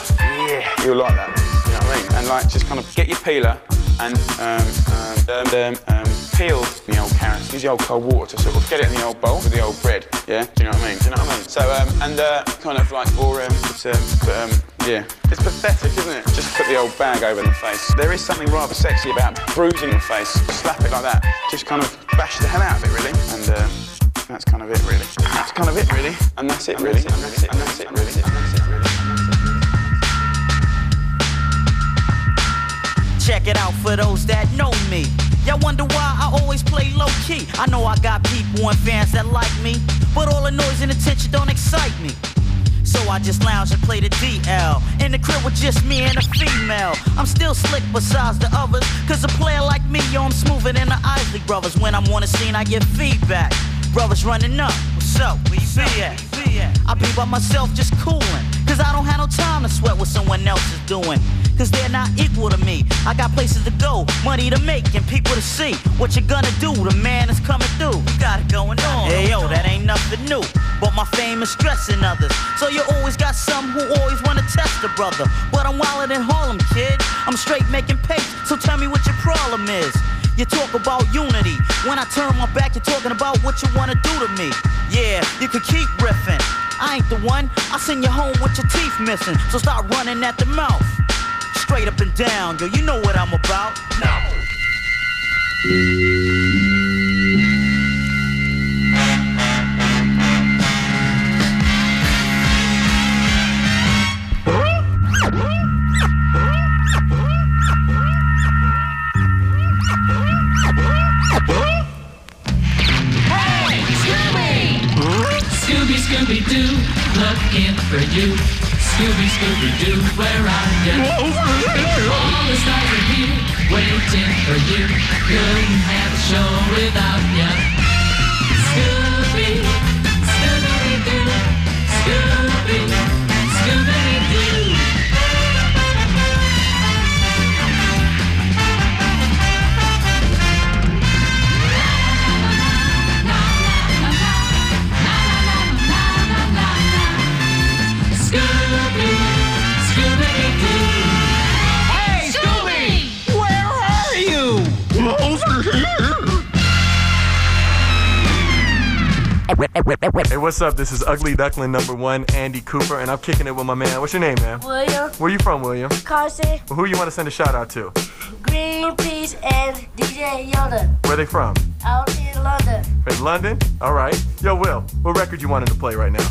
yeah. You'll like that. Mean? And like, just kind of get your peeler and um, um, um, um, peel the old carrots. Use the old cold water to sort of get it in the old bowl with the old bread. Yeah, do you know what I mean? Do you know what I mean? So um, and uh, kind of like or um, it's, um, but, um, yeah, it's pathetic, isn't it? Just put the old bag over the face. There is something rather sexy about bruising the face. Slap it like that. Just kind of bash the hell out of it, really. And uh, that's kind of it, really. That's kind of it, really. And that's it, really. And that's it, really. And that's it, really. Check it out for those that know me. Y'all wonder why I always play low key. I know I got people and fans that like me, but all the noise and attention don't excite me. So I just lounge and play the DL. In the crib with just me and a female. I'm still slick besides the others. Cause a player like me, yo, I'm smoother than the Isley brothers. When I'm on the scene, I get feedback. Brothers running up. What's up? Where you be at? I be by myself just coolin'. Cause I don't have no time to sweat what someone else is doing. cause they're not equal to me. I got places to go, money to make, and people to see. What you gonna do? The man is coming through. Got it going on. Hey yo, that ain't nothing new. But my fame is stressing others. So you always got some who always wanna test a brother. But I'm wilder than Harlem, kid. I'm straight making pace, so tell me what your problem is. You talk about unity. When I turn my back, you're talking about what you wanna do to me. Yeah, you can keep riffing. I ain't the one. I send you home with your teeth missing. So start running at the mouth. Straight up and down, yo. You know what I'm about. Hey, Scooby, Scooby Doo, looking for you. Scooby, Scooby Doo, where are you? All the stars are here, waiting for you. Couldn't have a show without you. Hey, what's up? This is Ugly Duckling number one, Andy Cooper, and I'm kicking it with my man. What's your name, man? William, Where you from, William? Carson, Who you want to send a shout out to? Greenpeace, and DJ Yoda Where they from? out in London. In London? All right. Yo, Will, what record you wanted to play right now?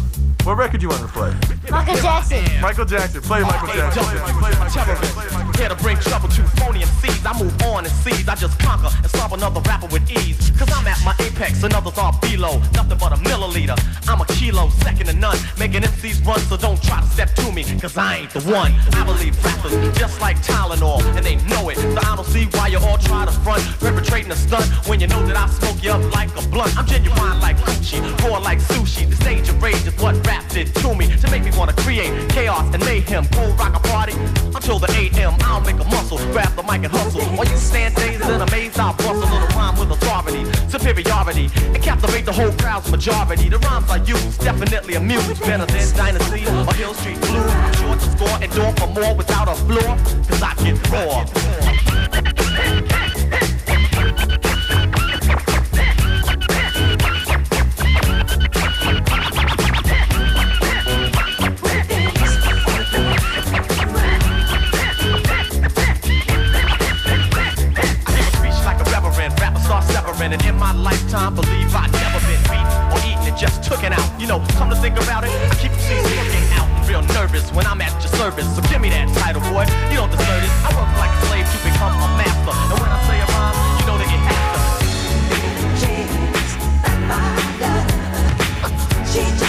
What record you wanted to play? Michael Jackson. Michael Jackson. Play Michael Jackson. Play Michael Jackson. Here to bring trouble to phony MCs. I move on and seize. I just conquer and stop another rapper with ease. Cause I'm at my apex and others are below. Nothing but a milliliter. I'm a kilo, second to none. Making MCs run, so don't try to step to me. Cause I ain't the one. I believe rappers just like Tylenol. And they know it. So I don't see why you all try to front. Perpetrating a stunt when you know that I smoke you up like a blunt. I'm genuine like Gucci. Raw like sushi. The stage of rage is what rap did to me. To make me wanna create chaos and mayhem. Cold rock a party until the AM. I'll make a muscle, grab the mic and hustle. While you stand dazed and amazed, I'll bust a little rhyme with authority, superiority, and captivate the whole crowd's majority. The rhymes I use definitely amuse better than Dynasty or Hill Street Blues. Sure to score and door for more without a floor, cause I get raw. And in my lifetime, believe I never been beat or eaten and just took it out. You know, come to think about it, I keep MCs looking out and real nervous when I'm at your service. So give me that title, boy. You don't deserve it. I work like a slave to become a master, and when I say a rhyme, you know that it has to. She's just a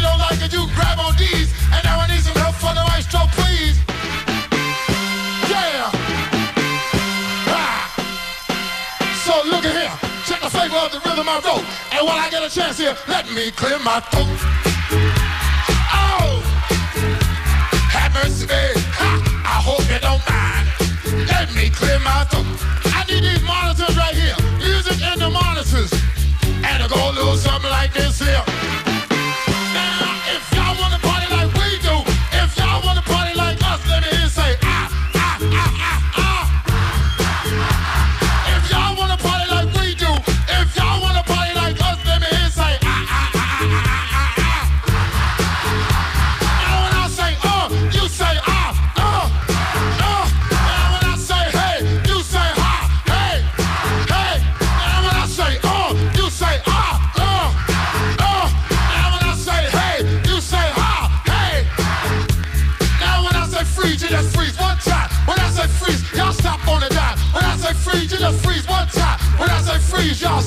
while I get a chance here, let me clear my throat. Oh, have mercy, babe. I hope you don't mind. Let me clear my throat. I need these monitors right here, music in the monitors, and it go a little something like this here. Freeze, y'all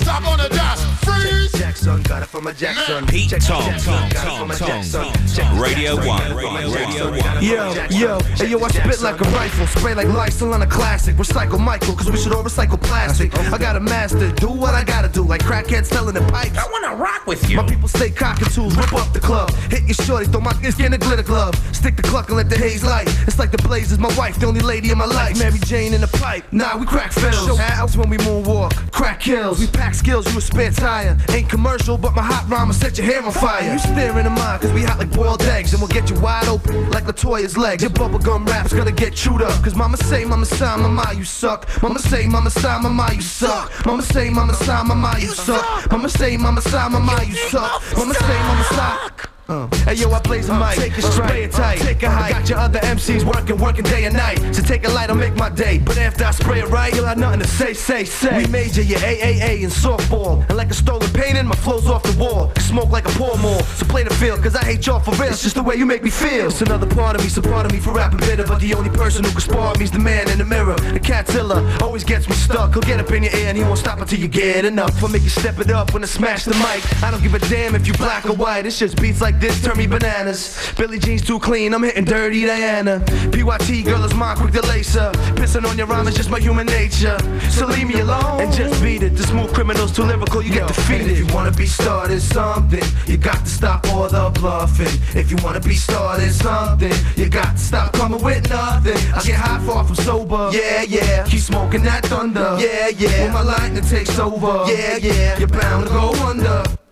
from a Jackson. Pete Tong, Jackson, Tong, Tong, Tong, Jackson. Tong, Check- Tong. Radio One, got it from a Radio One. Yo, Yo, hey yo, I spit like a rifle, spray like Lysol on a classic. Recycle Michael, cause we should all recycle plastic. I got a master, do what I gotta do, like crackheads selling the pipes. I wanna rock with you. My people stay cocking tools, rip up the club. Hit your shorty, throw my skin in a glitter glove. Stick the cluck and let the haze light. It's like the blaze is my wife, the only lady in my life. Mary Jane in the pipe. Nah, we crack fills. Show when we moonwalk. Crack kills. We pack skills, you a spare tire. Ain't commercial, but my hot rhyme will set your hair on fire. You staring in mine, cause we hot like boiled eggs. And we'll get you wide open like La Toya's legs. Your bubblegum rap's gonna get chewed up. Cause mama say, mama sign, mama, you suck. Mama say, mama sign, mama, you suck. Mama say, mama sign, mama, you suck. Mama say, mama sign, mama, you suck. Mama say, mama suck. Uh. Hey yo, I blaze a mic, take it straight, tight, take a hike. Got your other MCs working, working day and night. So take a light, I'll make my day. But after I spray it right, you'll have nothing to say, say, say. We major your AAA in softball, and like a stolen painting, my flow's off the wall. Smoke like a pour more, so play the field, cause I hate y'all for real. It's just the way you make me feel. It's another part of me, so part of me for rapping bitter, but the only person who can spar me's the man in the mirror. The catzilla always gets me stuck. He'll get up in your ear and he won't stop until you get enough. I'll make you step it up when I smash the mic. I don't give a damn if you black or white. It's just beats like this turn me bananas. Billie Jean's too clean, I'm hitting dirty Diana. PYT girl is mine, quick to lace. Pissing on your rhyme is just my human nature. So leave me alone and just beat it. The smooth criminals too lyrical, you get defeated. If you wanna be started something, you got to stop all the bluffing. If you wanna be started something, you got to stop coming with nothing. I get high far from sober. Yeah, yeah. Keep smoking that thunder. Yeah, yeah. When my lightning takes over. Yeah, yeah. You're bound to go under.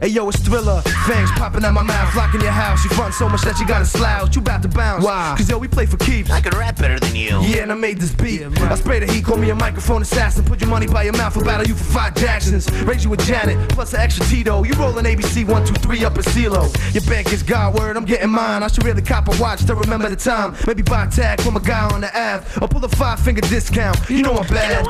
Hey yo, it's Thriller. Fangs popping out my mouth, locking your house. You front so much that you gotta slouch. You about to bounce. Why? Cause yo, we play for keeps. I can rap better than you. Yeah, and I made this beat. I spray the heat, call me a microphone assassin. Put your money by your mouth, I'll battle you for five Jacksons. Raise you with Janet, plus an extra Tito. You rolling ABC 123 up in CeeLo. Your bank is God word, I'm getting mine. I should really cop a watch to remember the time. Maybe buy a tag from a guy on the Ave. Or pull a five finger discount. You know I'm bad.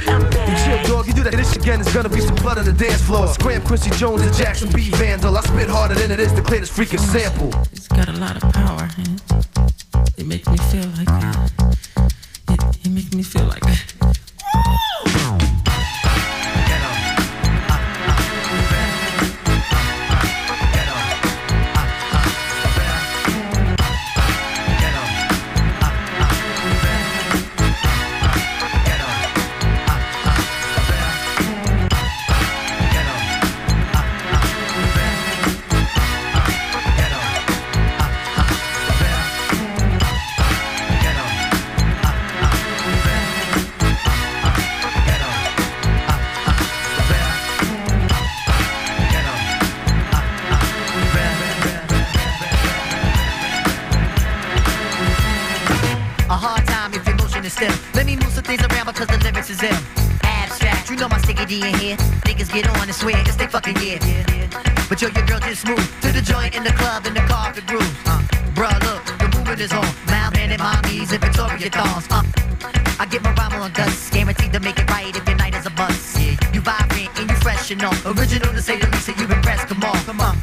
You chill, dog. You do that this again, it's gonna be some blood on the dance floor. Scram Quincy Jones and Jackson B. Vandal. I spit harder than it is to clear this freaking sample. It's got a lot of power. And it makes me feel like it, it makes me feel like A you know my sticky D in here. Niggas get on and swear it's they fucking yeah. But yo, your girl just moved to the joint in the club in the carpet groove. Uh, bruh, look, the movement is on. Mild mannered mommies and Victoria thongs. Uh, I get my rhyme on dust, guaranteed to make it right if your night is a bust. Yeah, you vibrant and you fresh and all. Original to say the least, and you impressed. Come on, come on.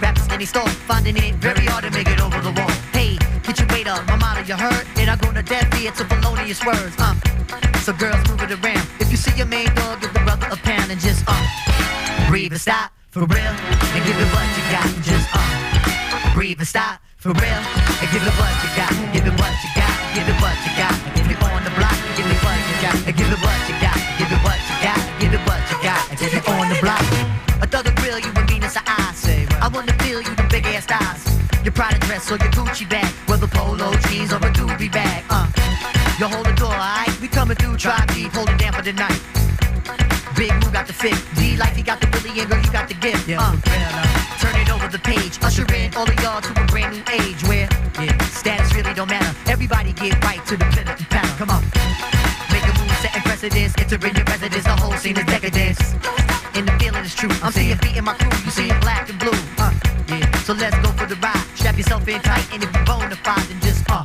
Rappers any store, finding it very hard to make it over the wall. Hey, get your weight up, my motto you heard. And I go to death ear to felonious words. Uh, so girls move it around. If you see your main dog, give the brother a pound and just uh, breathe and stop for real, and give it what you got. Just uh, breathe and stop for real, and give it what you got. Give it what you got. Give it what you got. Dress or your Gucci bag, whether polo jeans or a doobie bag. Uh, you hold the door, alright? We coming through, try deep, hold it down for the night. Big Moo got the fit, D like he got the Willie and girl you got the gift. Uh, turn it over the page, usher in all of y'all to a brand new age where yeah, status really don't matter. Everybody get right to the pitter and patter. Come on, make a move, setting precedence, entering your residence, the whole scene is decadence. And the feeling is true. I'm seeing beat in my crew, you seeing black and yourself in tight, and if you're bona fide, then just uh,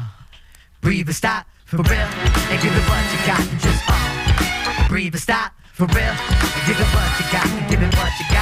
breathe and stop for real, and give it what you got, and just uh, breathe and stop for real, and give it what you got, and give it what you got,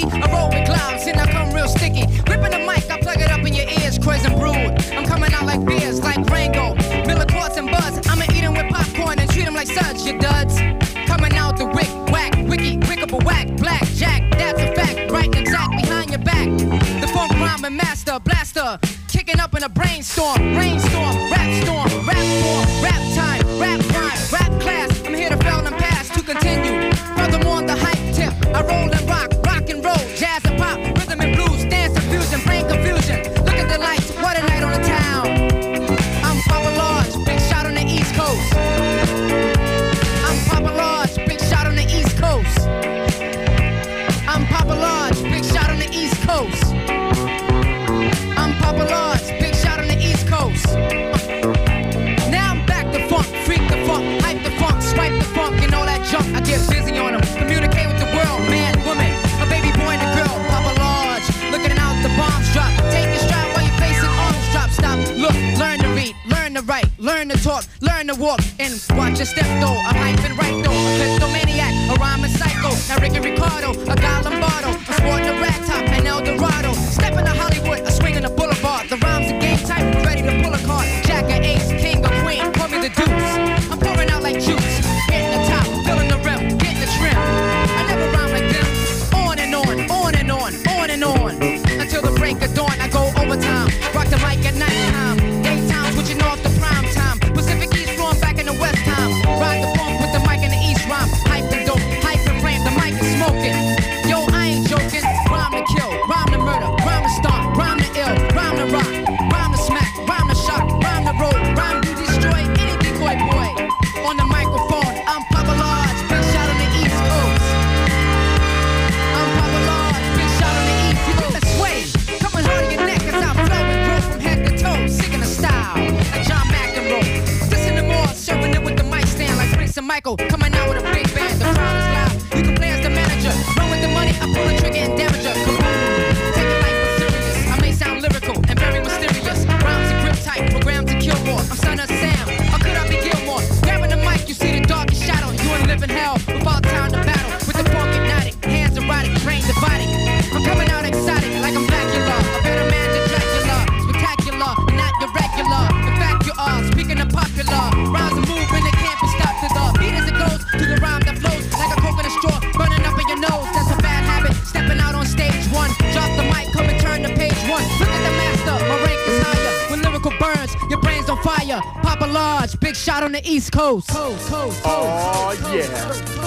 picky. I roll with clouds and I come real sticky. Ripping the mic, I plug it up in your ears, and brood. I'm coming out like beers, like Rango, Miller Coors and Buzz. I'ma eat 'em with popcorn and treat 'em like such, you duds. Coming out the wick, whack, wiki, wickable whack, black, jack, that's a fact, right and exact behind your back. The funk rhyming master, blaster, kicking up in a brainstorm, rainstorm, rap storm, your step though. I'm hyping right though, a kleptomaniac, a rhyming psycho. Now Ricky Ricardo, a guy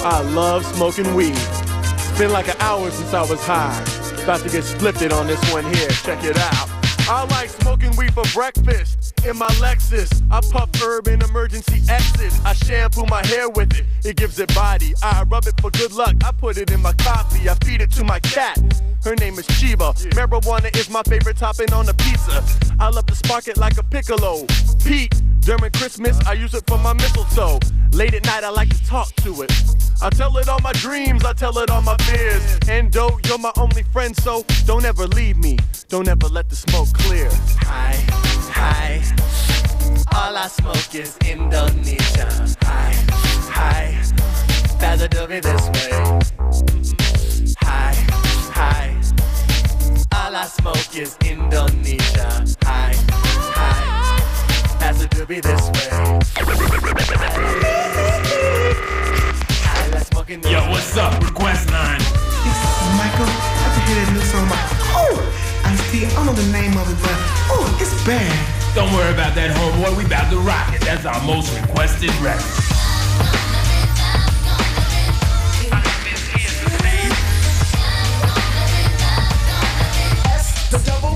I love smoking weed. It's been like an hour since I was high. About to get splifted on this one here. Check it out. I like smoking weed for breakfast in my Lexus. I puff herb in emergency exit. I shampoo my hair with it. It gives it body. I rub it for good luck. I put it in my coffee. I feed it to my cat. Her name is Chiba. Marijuana is my favorite topping on a pizza. I love to spark it like a piccolo. Pete. During Christmas, I use it for my mistletoe. Late at night, I like to talk to it. I tell it all my dreams, I tell it all my fears. Endo, you're my only friend, so don't ever leave me. Don't ever let the smoke clear. Hi, hi. All I smoke is Indonesia. Hi, hi. There's a doobie this way. Hi, hi. All I smoke is Indonesia. Hi, hi. There's a doobie this way. Hi, let's smoke in Yo, what's up? Request line. Michael, I can hear that new song by Oh, I see, I don't know the name of it, but oh, it's bad. Don't worry about that, homeboy. We about to rock it. That's our most requested record. The double,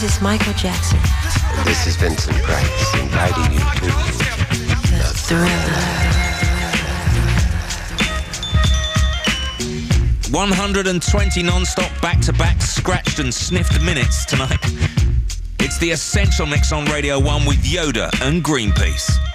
This is Michael Jackson. This is Vincent Price inviting you to The Thriller. 120 non-stop back-to-back scratched and sniffed minutes tonight. It's the Essential Mix on Radio 1 with Yoda and Greenpeace.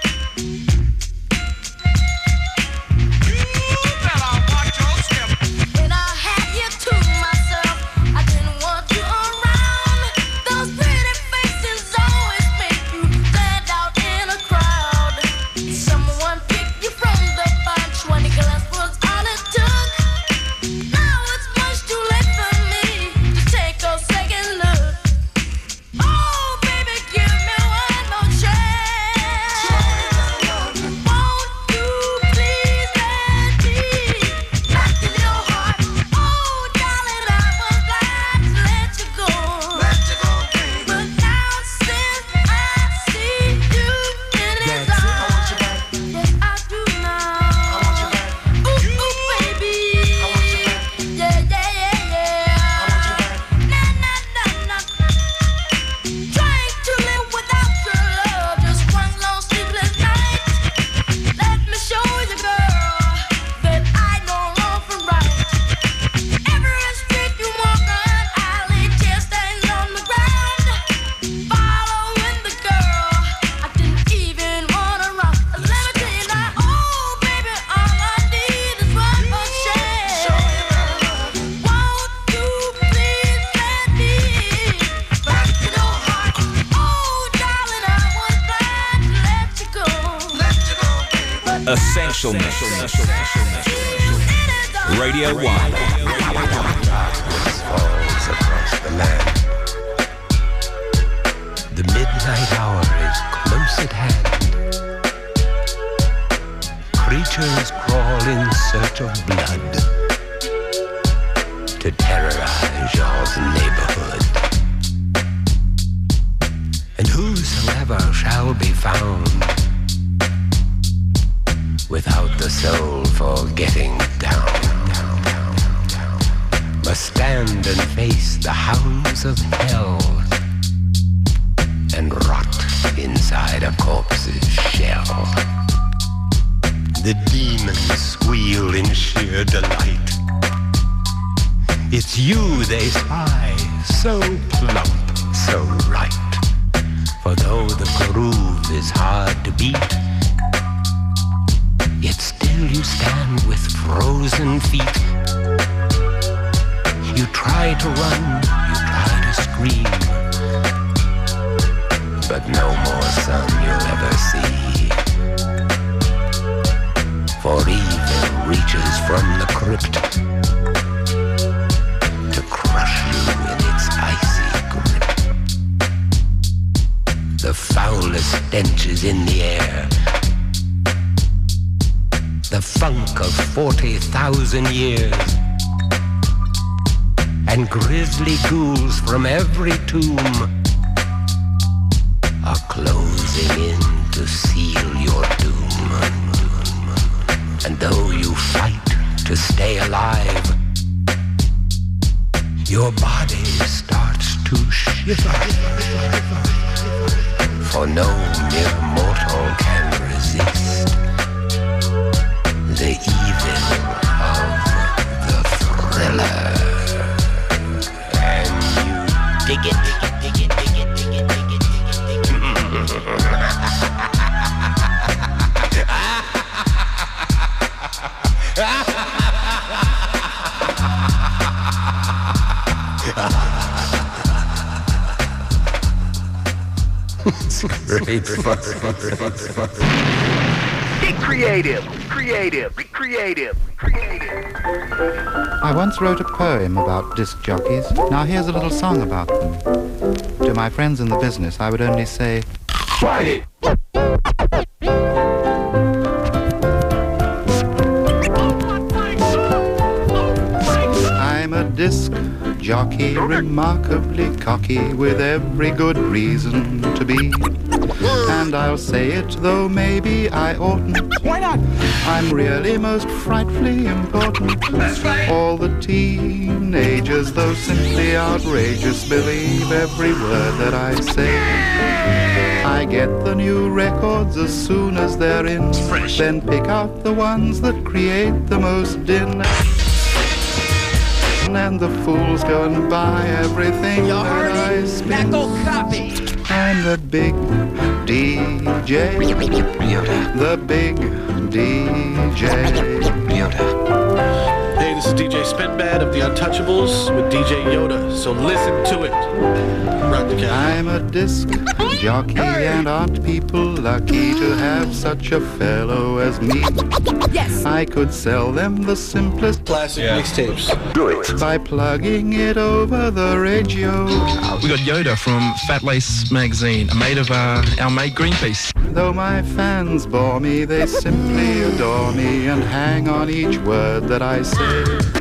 Stay alive, your body starts to shiver. For no mere mortal can resist the evil of the thriller. And you dig it, dig it, Get creative, creative, be creative, creative. I once wrote a poem about disc jockeys. Now here's a little song about them. To my friends in the business, I would only say, it! I'm a disc jockey, remarkably cocky, with every good reason to be. And I'll say it, though maybe I oughtn't. Why not? I'm really most frightfully important. That's right. All the teenagers, though simply outrageous, believe every word that I say. I get the new records as soon as they're in, Fresh. then pick out the ones that create the most din. And the fools go and buy everything that I spin. copy. I'm the big DJ. The big DJ. Is DJ Spinbad of the Untouchables with DJ Yoda. So listen to it. Rock the cat. I'm a disc jockey, and aren't people lucky to have such a fellow as me? Yes. I could sell them the simplest classic mixtapes. Do it by plugging it over the radio. We got Yoda from Fat Lace magazine, made of uh, our mate Greenpeace. Though my fans bore me, they simply adore me and hang on each word that I say.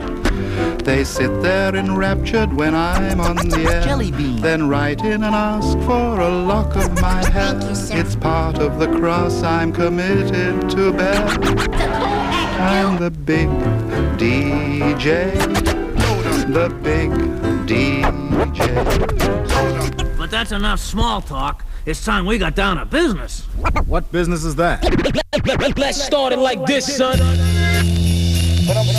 They sit there enraptured when I'm on the air. Then write in and ask for a lock of my hair. It's part of the cross I'm committed to bear. I'm the big DJ. The big DJ. But that's enough small talk. It's time we got down to business. What business is that? Let's start it like this, son.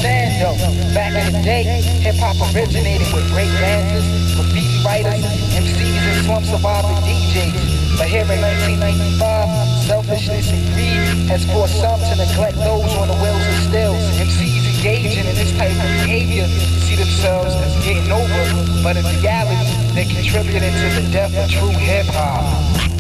Back in the day, hip hop originated with great dancers, graffiti writers, MCs, and swamp surviving DJs. But here in 1995, selfishness and greed has forced some to neglect those on the wheels of stills. MCs engaging in this type of behavior see themselves as getting over, but in reality, they're contributing to the death of true hip hop.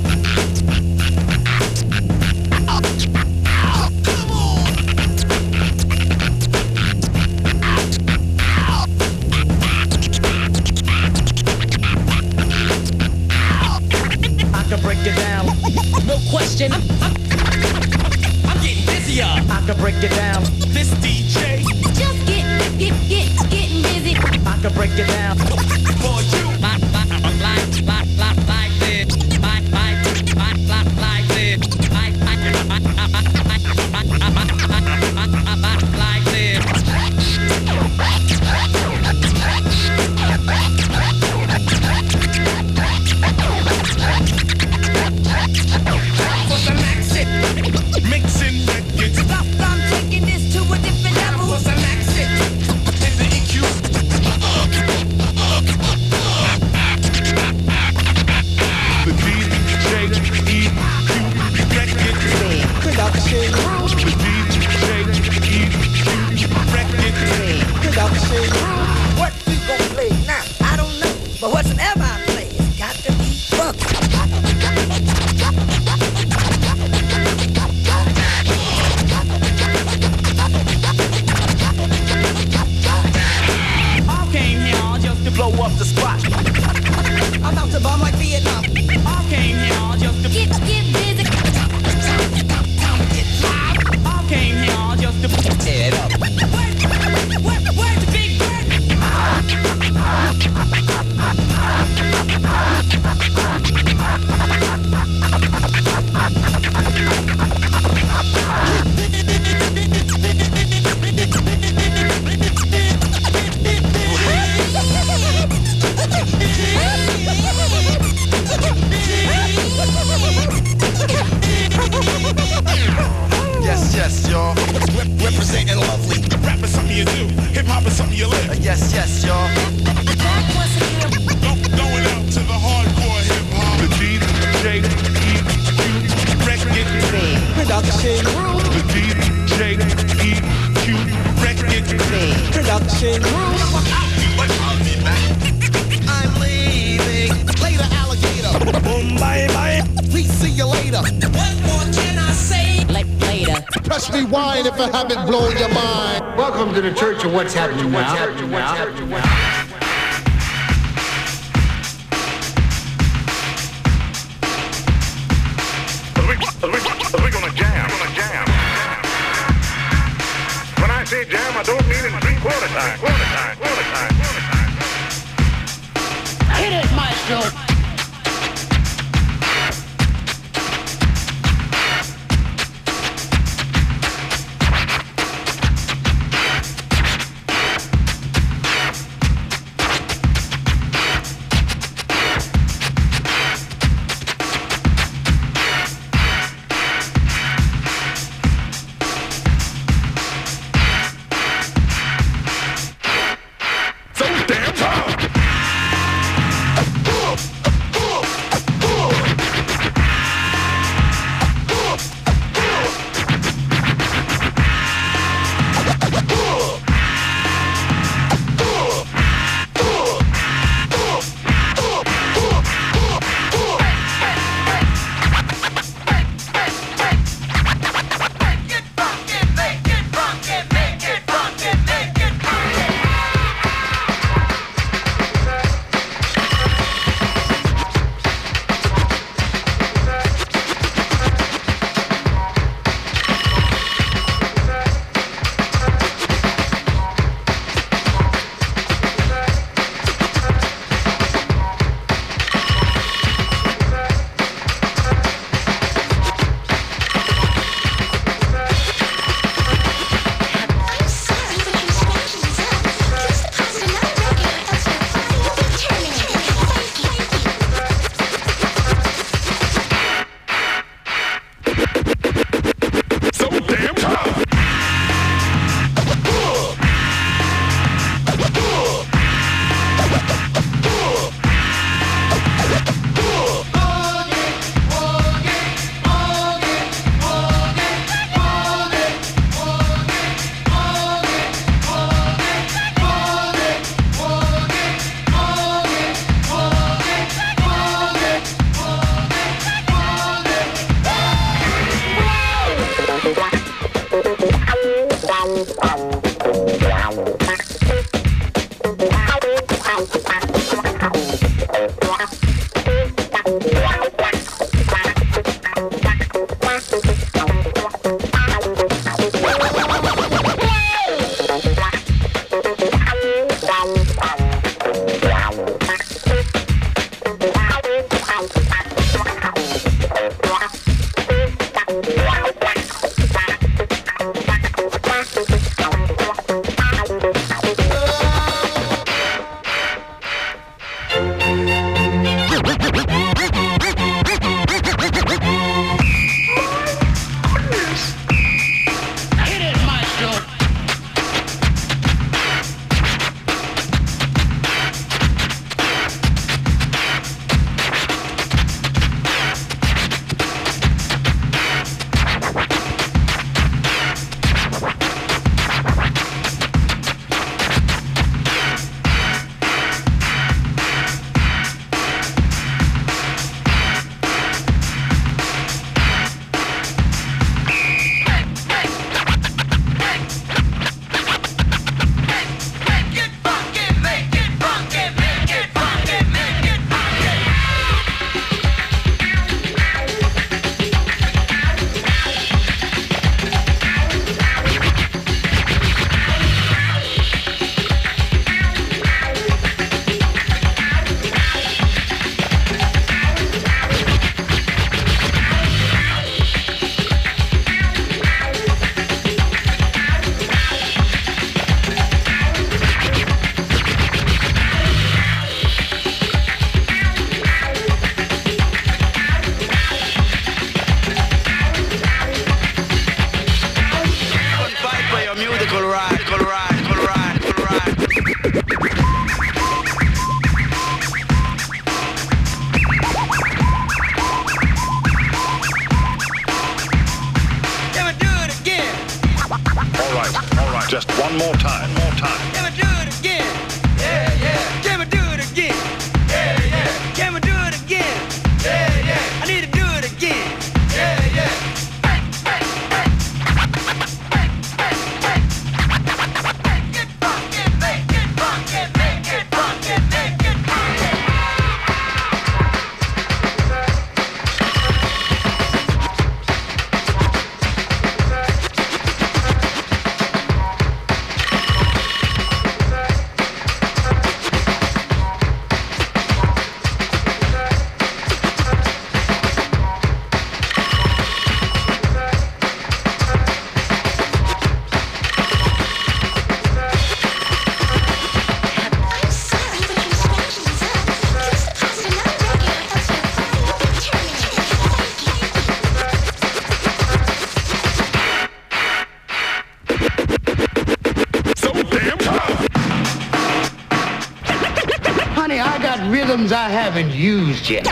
Haven't used yet.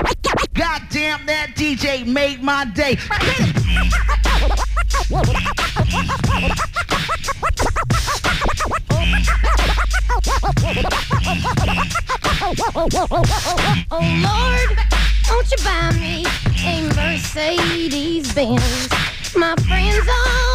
Goddamn, that DJ made my day. Oh Lord, won't you buy me a Mercedes Benz? My friends all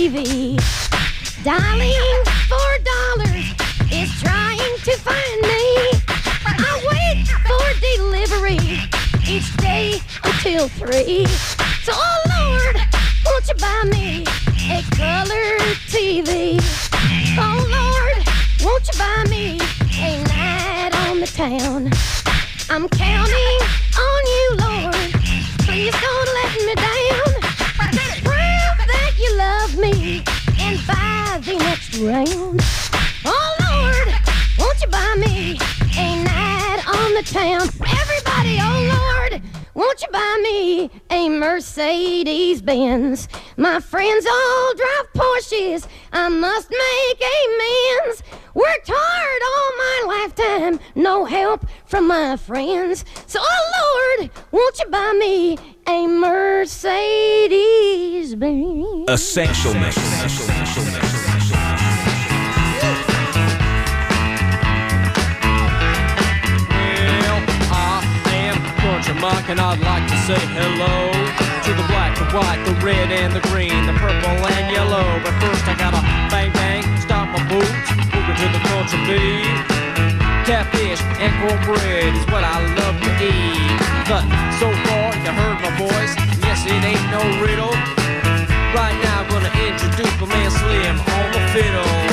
TV? Dialing for dollars is trying to find me. I wait for delivery each day until three. So, oh Lord, won't you buy me a color TV? Oh Lord, won't you buy me a night on the town? I'm counting Mercedes Benz? My friends all drive Porsches. I must make amends. Worked hard all my lifetime, no help from my friends. So, oh Lord, won't you buy me a Mercedes Benz? Essential mix. Well, Country Mike, and I'd like to say hello to the black, the white, the red, and the green, the purple and yellow. But first, I gotta bang bang, stop my boots, move to the country beat. Catfish and cornbread is what I love to eat. But so far, you heard my voice. Yes, it ain't no riddle. Right now, I'm gonna introduce my man Slim on the fiddle.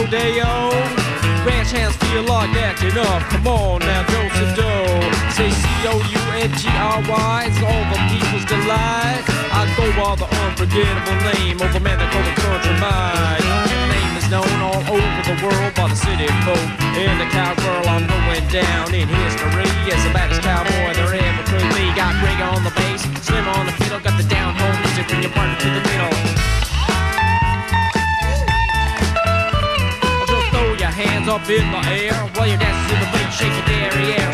Rodeo. Ranch hands feel like acting up. Come on now, Joseph Doe. Say C-O-U-N-G-R-Y. It's all the people's delight. I go by the unforgettable name of a man that called the country mine. Name is known all over the world by the city folk. And the cowgirl I'm going down in history as the baddest cowboy there ever could be. Got Greg on the bass, Slim on the fiddle, got the down home music, bring your partner to the middle. Up in the air while you're dancing to the your derriere.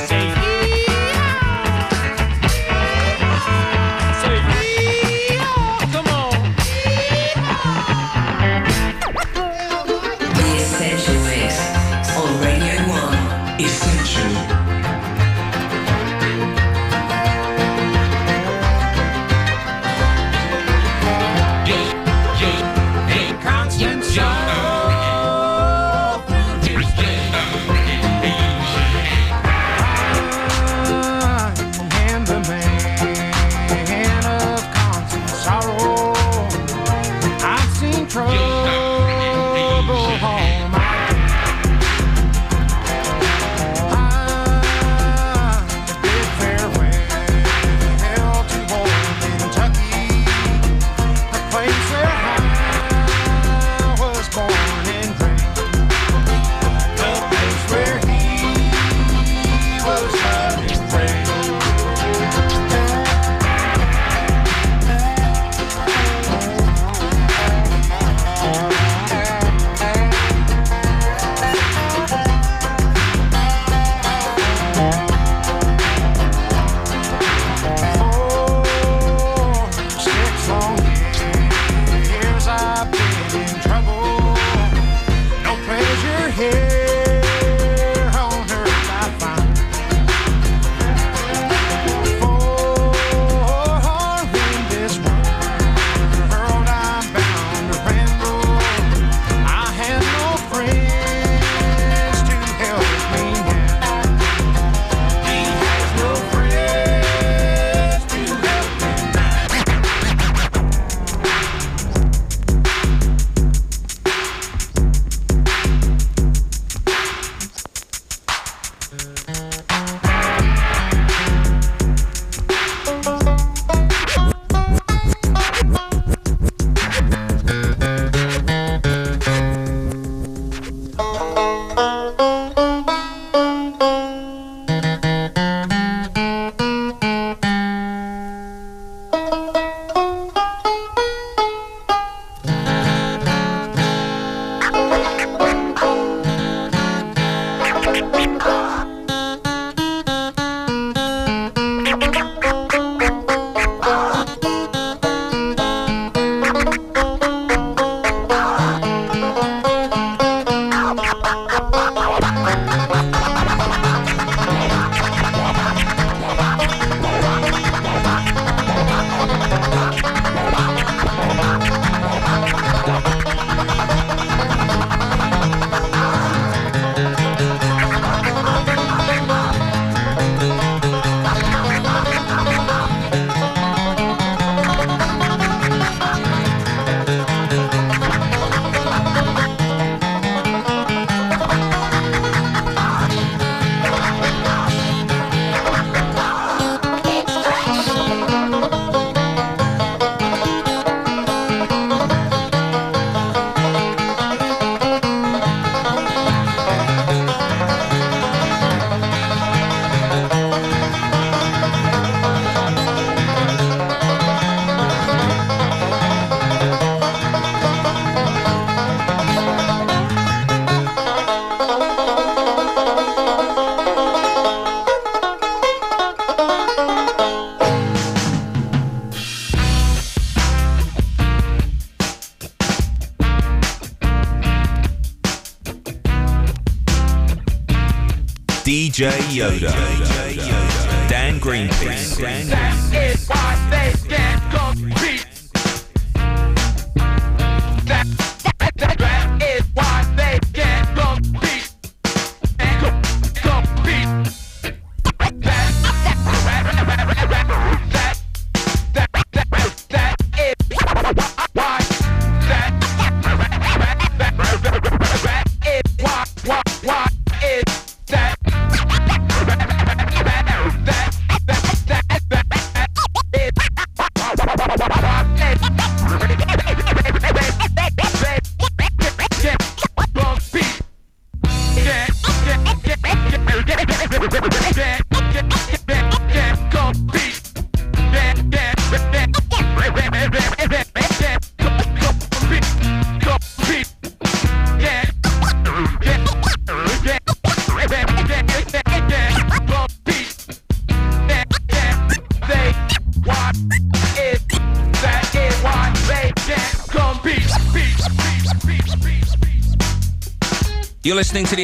DJ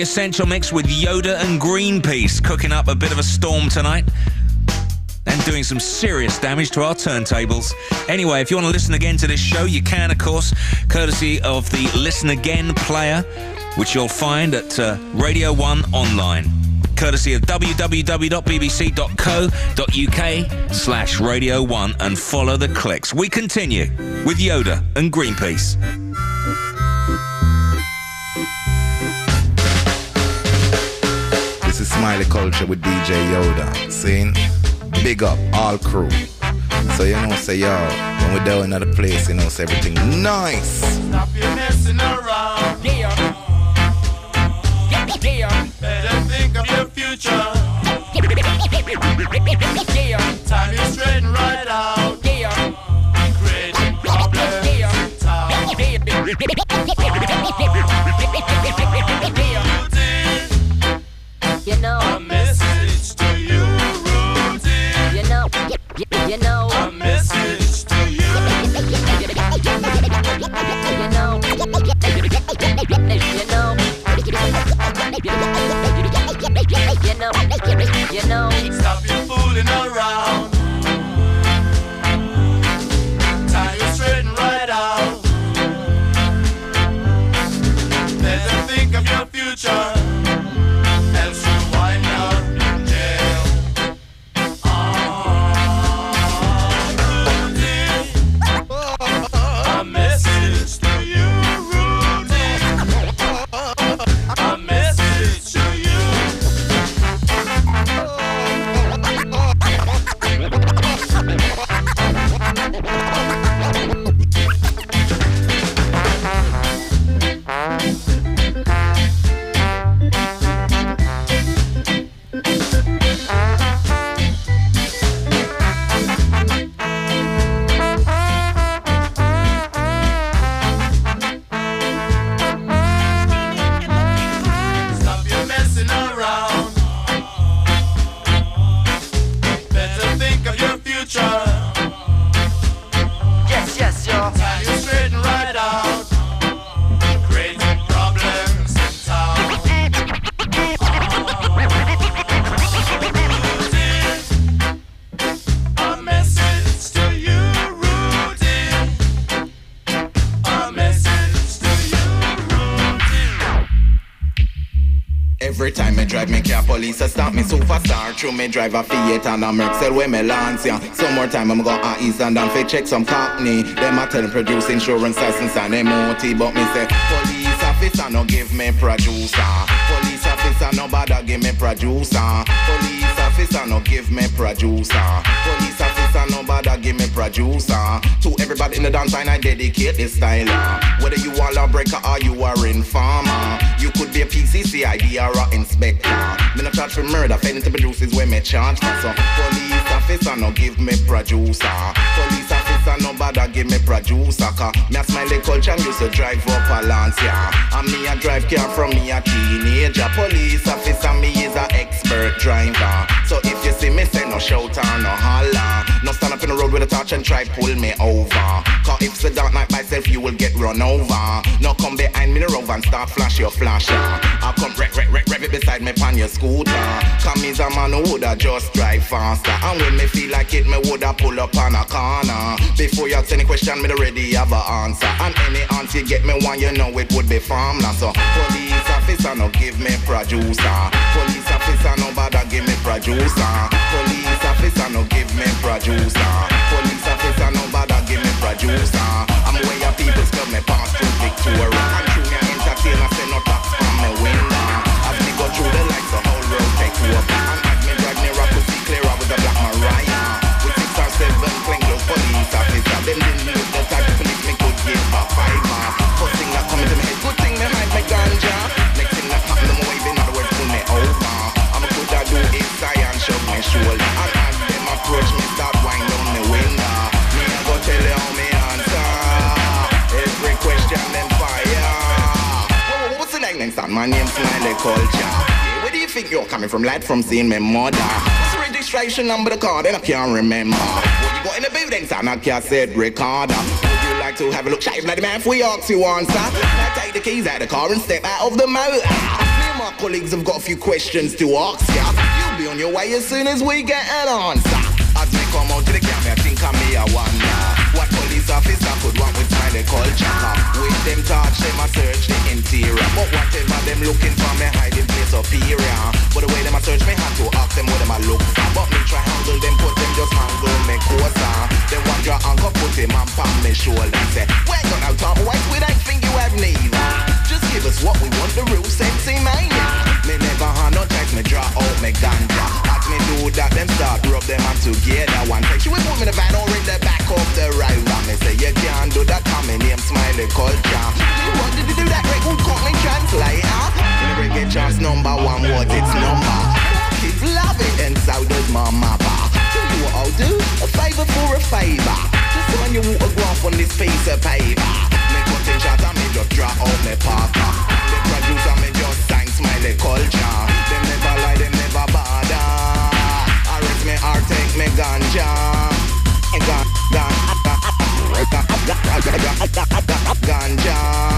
Essential Mix with Yoda and Greenpeace, cooking up a bit of a storm tonight and doing some serious damage to our turntables. Anyway, if you want to listen again to this show, you can, of course, courtesy of the Listen Again player, which you'll find at uh, Radio 1 online. Courtesy of www.bbc.co.uk slash Radio 1 and follow the clicks. We continue with Yoda and Greenpeace. Smiley Culture with DJ Yoda. Seen? Big up, all crew. So you know, say yo, when we're down at the place, you know, say everything nice. Stop your messing around. Yeah. Yeah. Better think of your future. Yeah. Time is straighten drive me car, police a stop me superstar. Through me drive a Fiat and a Mercel where me lance ya. Some more time I'm go a east and fi check some company. Them a tell me produce insurance license and MOT, but me say police officer no give me producer. Police officer no bother give me producer. Police officer no give me producer. Police officer no bother give me producer. To everybody in the dance I dedicate this style. uh. Whether you are lawbreaker or you are informer, you could be a PCC ID or inspector. Me not charge for murder, failing to produce is where me charge for. So police officer no give me producer. Police officer no bother give me producer. Cause me a smiley culture and used to drive up a Lancia. And me a drive car from me a teenager. Police officer me is a expert driver. So if you see me say no shout or no holler. No stand up in the road with a torch and try pull me over. Cause if it's a dark night myself you will get run over. No come behind me the road and start flash your flasher. I come wreck, wreck, wreck, wreck it beside me pan your scooter. Come me's a man who woulda just drive faster. And when me feel like it, me woulda pull up on a corner. Before you ask any question, me already have a answer. And any answer you get me one, you know it would be farmland. So police officer no give me producer. Police officer no bother give me producer. Police officer no give me producer. Police officer no bother give me producer. I'm where your people club me pass through Victoria. And through me entertainer say no tax from me window. As me go through the lights, the whole road take over. Police officer. Them didn't look the type of police me could give a fiver. First thing that come into me head, good thing me might make ganja. Next thing that happen, them waving, other words pull me over. I'm a coulda do it, I and shove my shoulder. And as them approach me, start wind down the window. Me a go tell you how me answer. Every question them fire. Whoa, what's the name next time? My name's Smiley Culture. Think you're coming from, lad? From seeing my mother. What's the registration number the car? Then I can't remember. What you got in the building, son? I can't say recorder. Would you like to have a look? Shave bloody man, if we ask you answer. Now take the keys out of the car and step out of the motor. Me and my colleagues have got a few questions to ask ya. You'll be on your way as soon as we get an answer. As me come out to the camera, I think I'm me wonder. What police officer could want with smiley culture? With them touch, them a search the interior. But whatever them looking for, me hiding place superior. But the way them a search, me had to ask them what them a look for. But me try handle them, put them just handle me closer. Then one your uncle put him on palm me shoulder. Say, we're gonna talk white, we don't think you have neither. Just give us what we want, the real sexy mania. Me never had no chance, me draw out me ganja. As me do that, them start rub them on together. One take you with put me in the van or in the back of the. And me say you can't do that, come me name smiley culture. You wanted to do that, right? Who caught me translator? In the reggae charts, number one, what its number? Kids love it, and so does my mother. Tell you what I'll do, a favor for a favor. Just sign your autograph on this piece of paper. Me cutting shot and me just draw out me parker. The producer me just sign smiley culture. Or take me ganja. Gan, gan, ganja.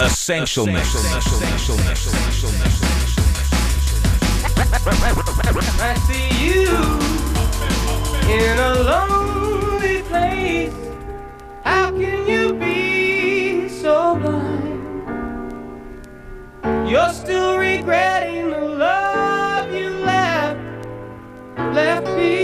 Essential mix. Essential mix. Essential mix. I see you in a lonely You're still regretting the love you left, left behind.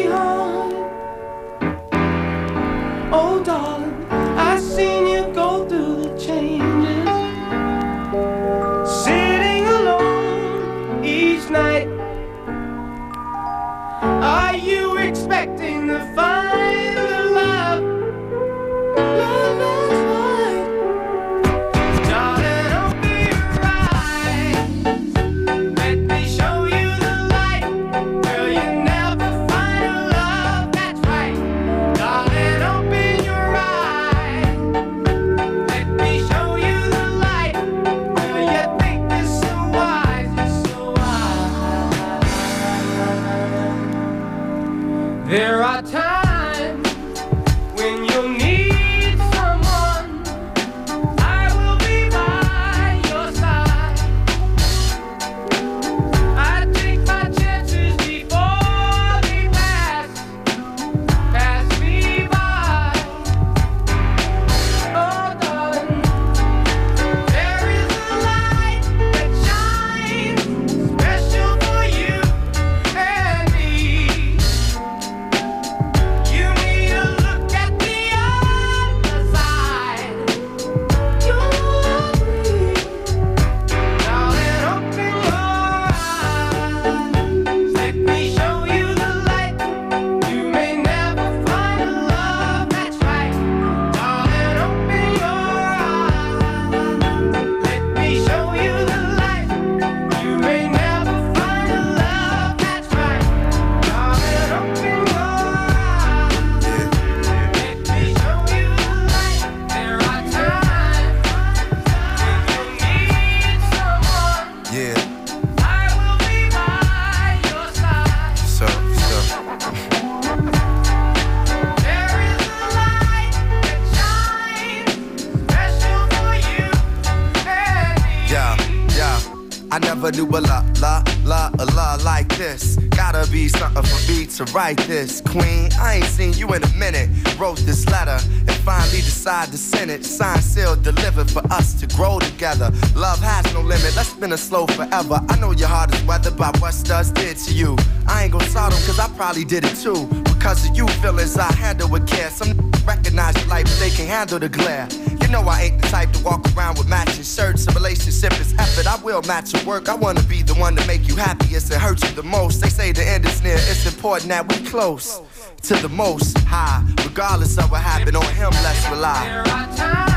To write this. Queen, I ain't seen you in a minute. Wrote this letter and finally decided to send it. Signed, sealed, delivered for us to grow together. Love has no limit. Let's spin it slow forever. I know your heart is weathered by what studs did to you. I ain't gonna salt them cause I probably did it too. Because of you feelings I handle with care. Some recognize your life, but they can handle the glare. Know I ain't the type to walk around with matching shirts. A relationship is effort. I will match your work. I wanna be the one to make you happiest and hurt you the most. They say the end is near. It's important that we close to the most high. Regardless of what happened on him, let's rely.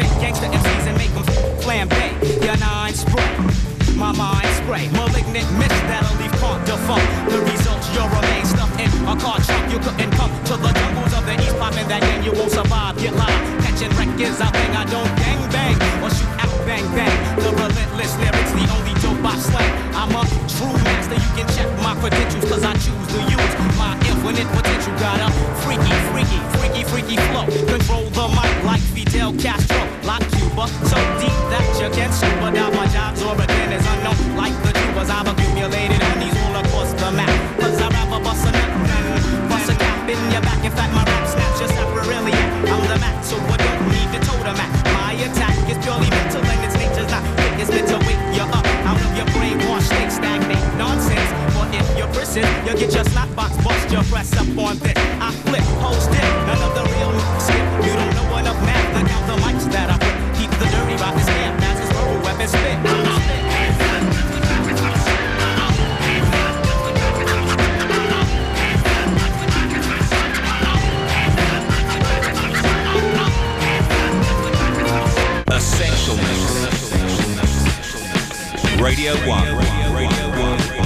Fake gangster MCs and make them flambe. Your nine spray, my mind spray. Malignant mist that'll leave caught defunct. The results, you'll remain stuck in a car trunk. You couldn't come to the jungles of the east, popping that game. You won't survive, get live. Catching wreck is a thing I don't gang bang or shoot bang bang. The relentless lyrics, the only dope I slang. I'm a true master, you can check my credentials, cause I choose to use my infinite potential. Got a freaky, freaky, freaky, freaky flow. Control the mic like Fidel Castro, like Cuba. So deep that you can scuba dive. My job's origin is unknown, like the tubas I've accumulated honeys all across the map. Cause I rap a bust a nut, bust a cap in your back. In fact, my rap snaps just really I'm the Mac, so I don't need the totem Mac. My attack is purely mental its to wake you up out of your brainwash state, stagnate nonsense. But if you're prison, you'll get your slot box bust. Your press up on this. I flip, hold still, none of the real skip. You don't know enough math to count the mics that I flip. Keep the dirty rockets hand, as his verbal weapon spit. Essential Mix. Radio 1.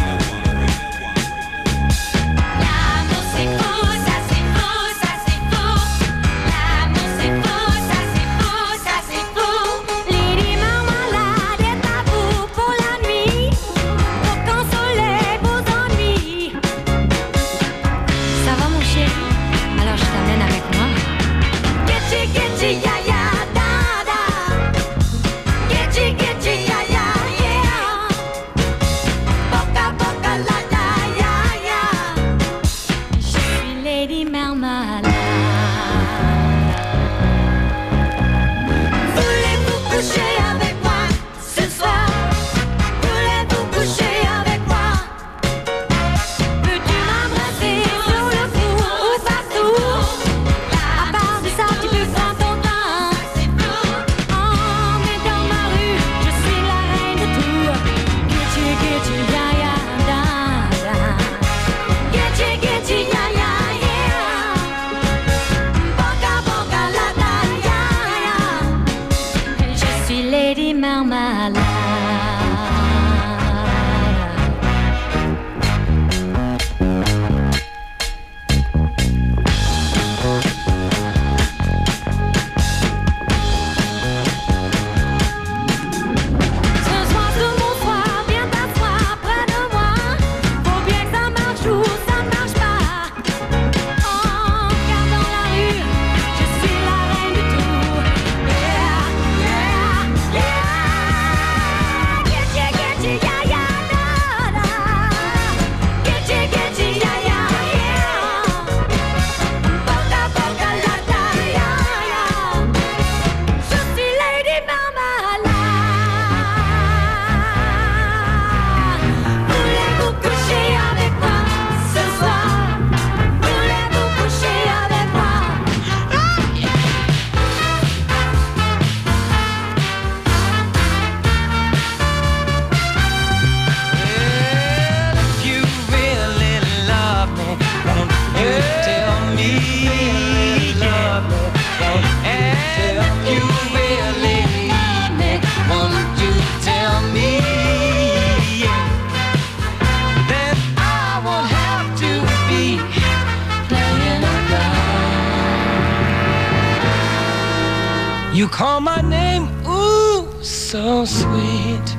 So sweet.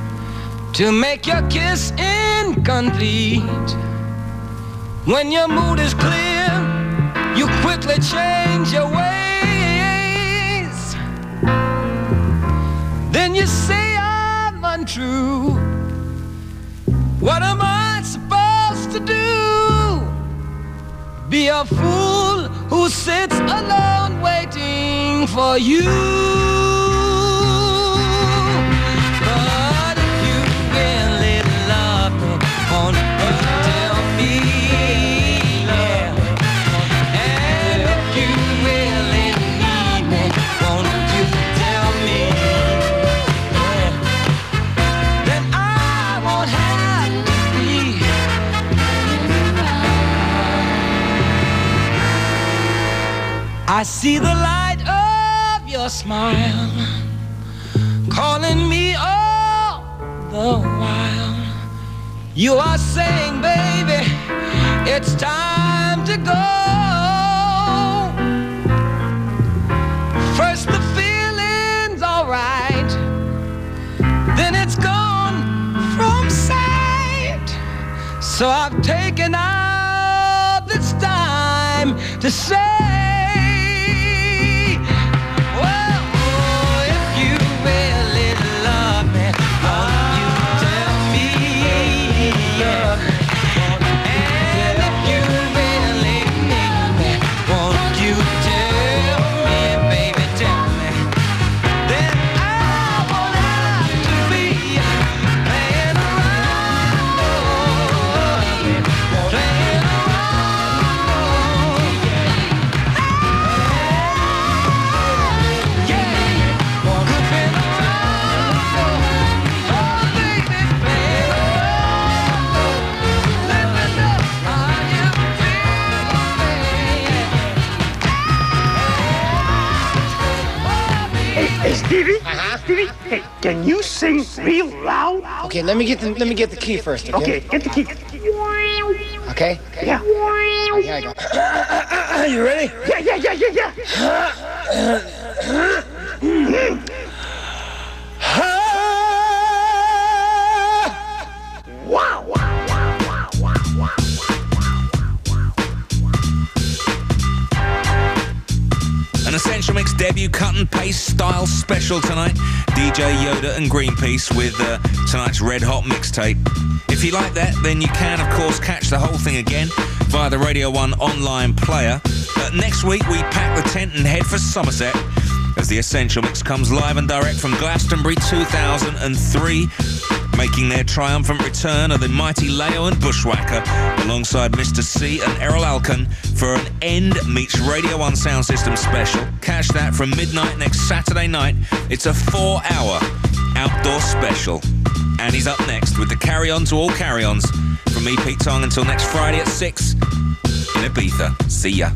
To make your kiss incomplete. When your mood is clear, you quickly change your ways. Then you say I'm untrue. What am I supposed to do? Be a fool who sits alone waiting for you. I see the light of your smile calling me all the while. You are saying, baby, it's time to go. First the feeling's alright, then it's gone from sight. So I've taken out this time to say, can you sing real loud? Okay, let me get the let me get the key first. Okay, Okay, get the key. Okay. Yeah. Here I go. you ready? Yeah, yeah, yeah, yeah, yeah. debut cut and paste style special tonight. DJ Yoda and Greenpeace with uh, tonight's Red Hot mixtape. If you like that, then you can, of course, catch the whole thing again via the Radio 1 online player. Uh, next week, we pack the tent and head for Somerset as the Essential Mix comes live and direct from Glastonbury 2003. Making their triumphant return are the mighty Layo and Bushwacka alongside Mr. C and Erol Alkan for an End Meets Radio 1 sound system special. Catch that from midnight next Saturday night. It's a four hour outdoor special. And he's up next with the carry on to all carry ons. From me, Pete Tong, until next Friday at 6 in Ibiza. See ya.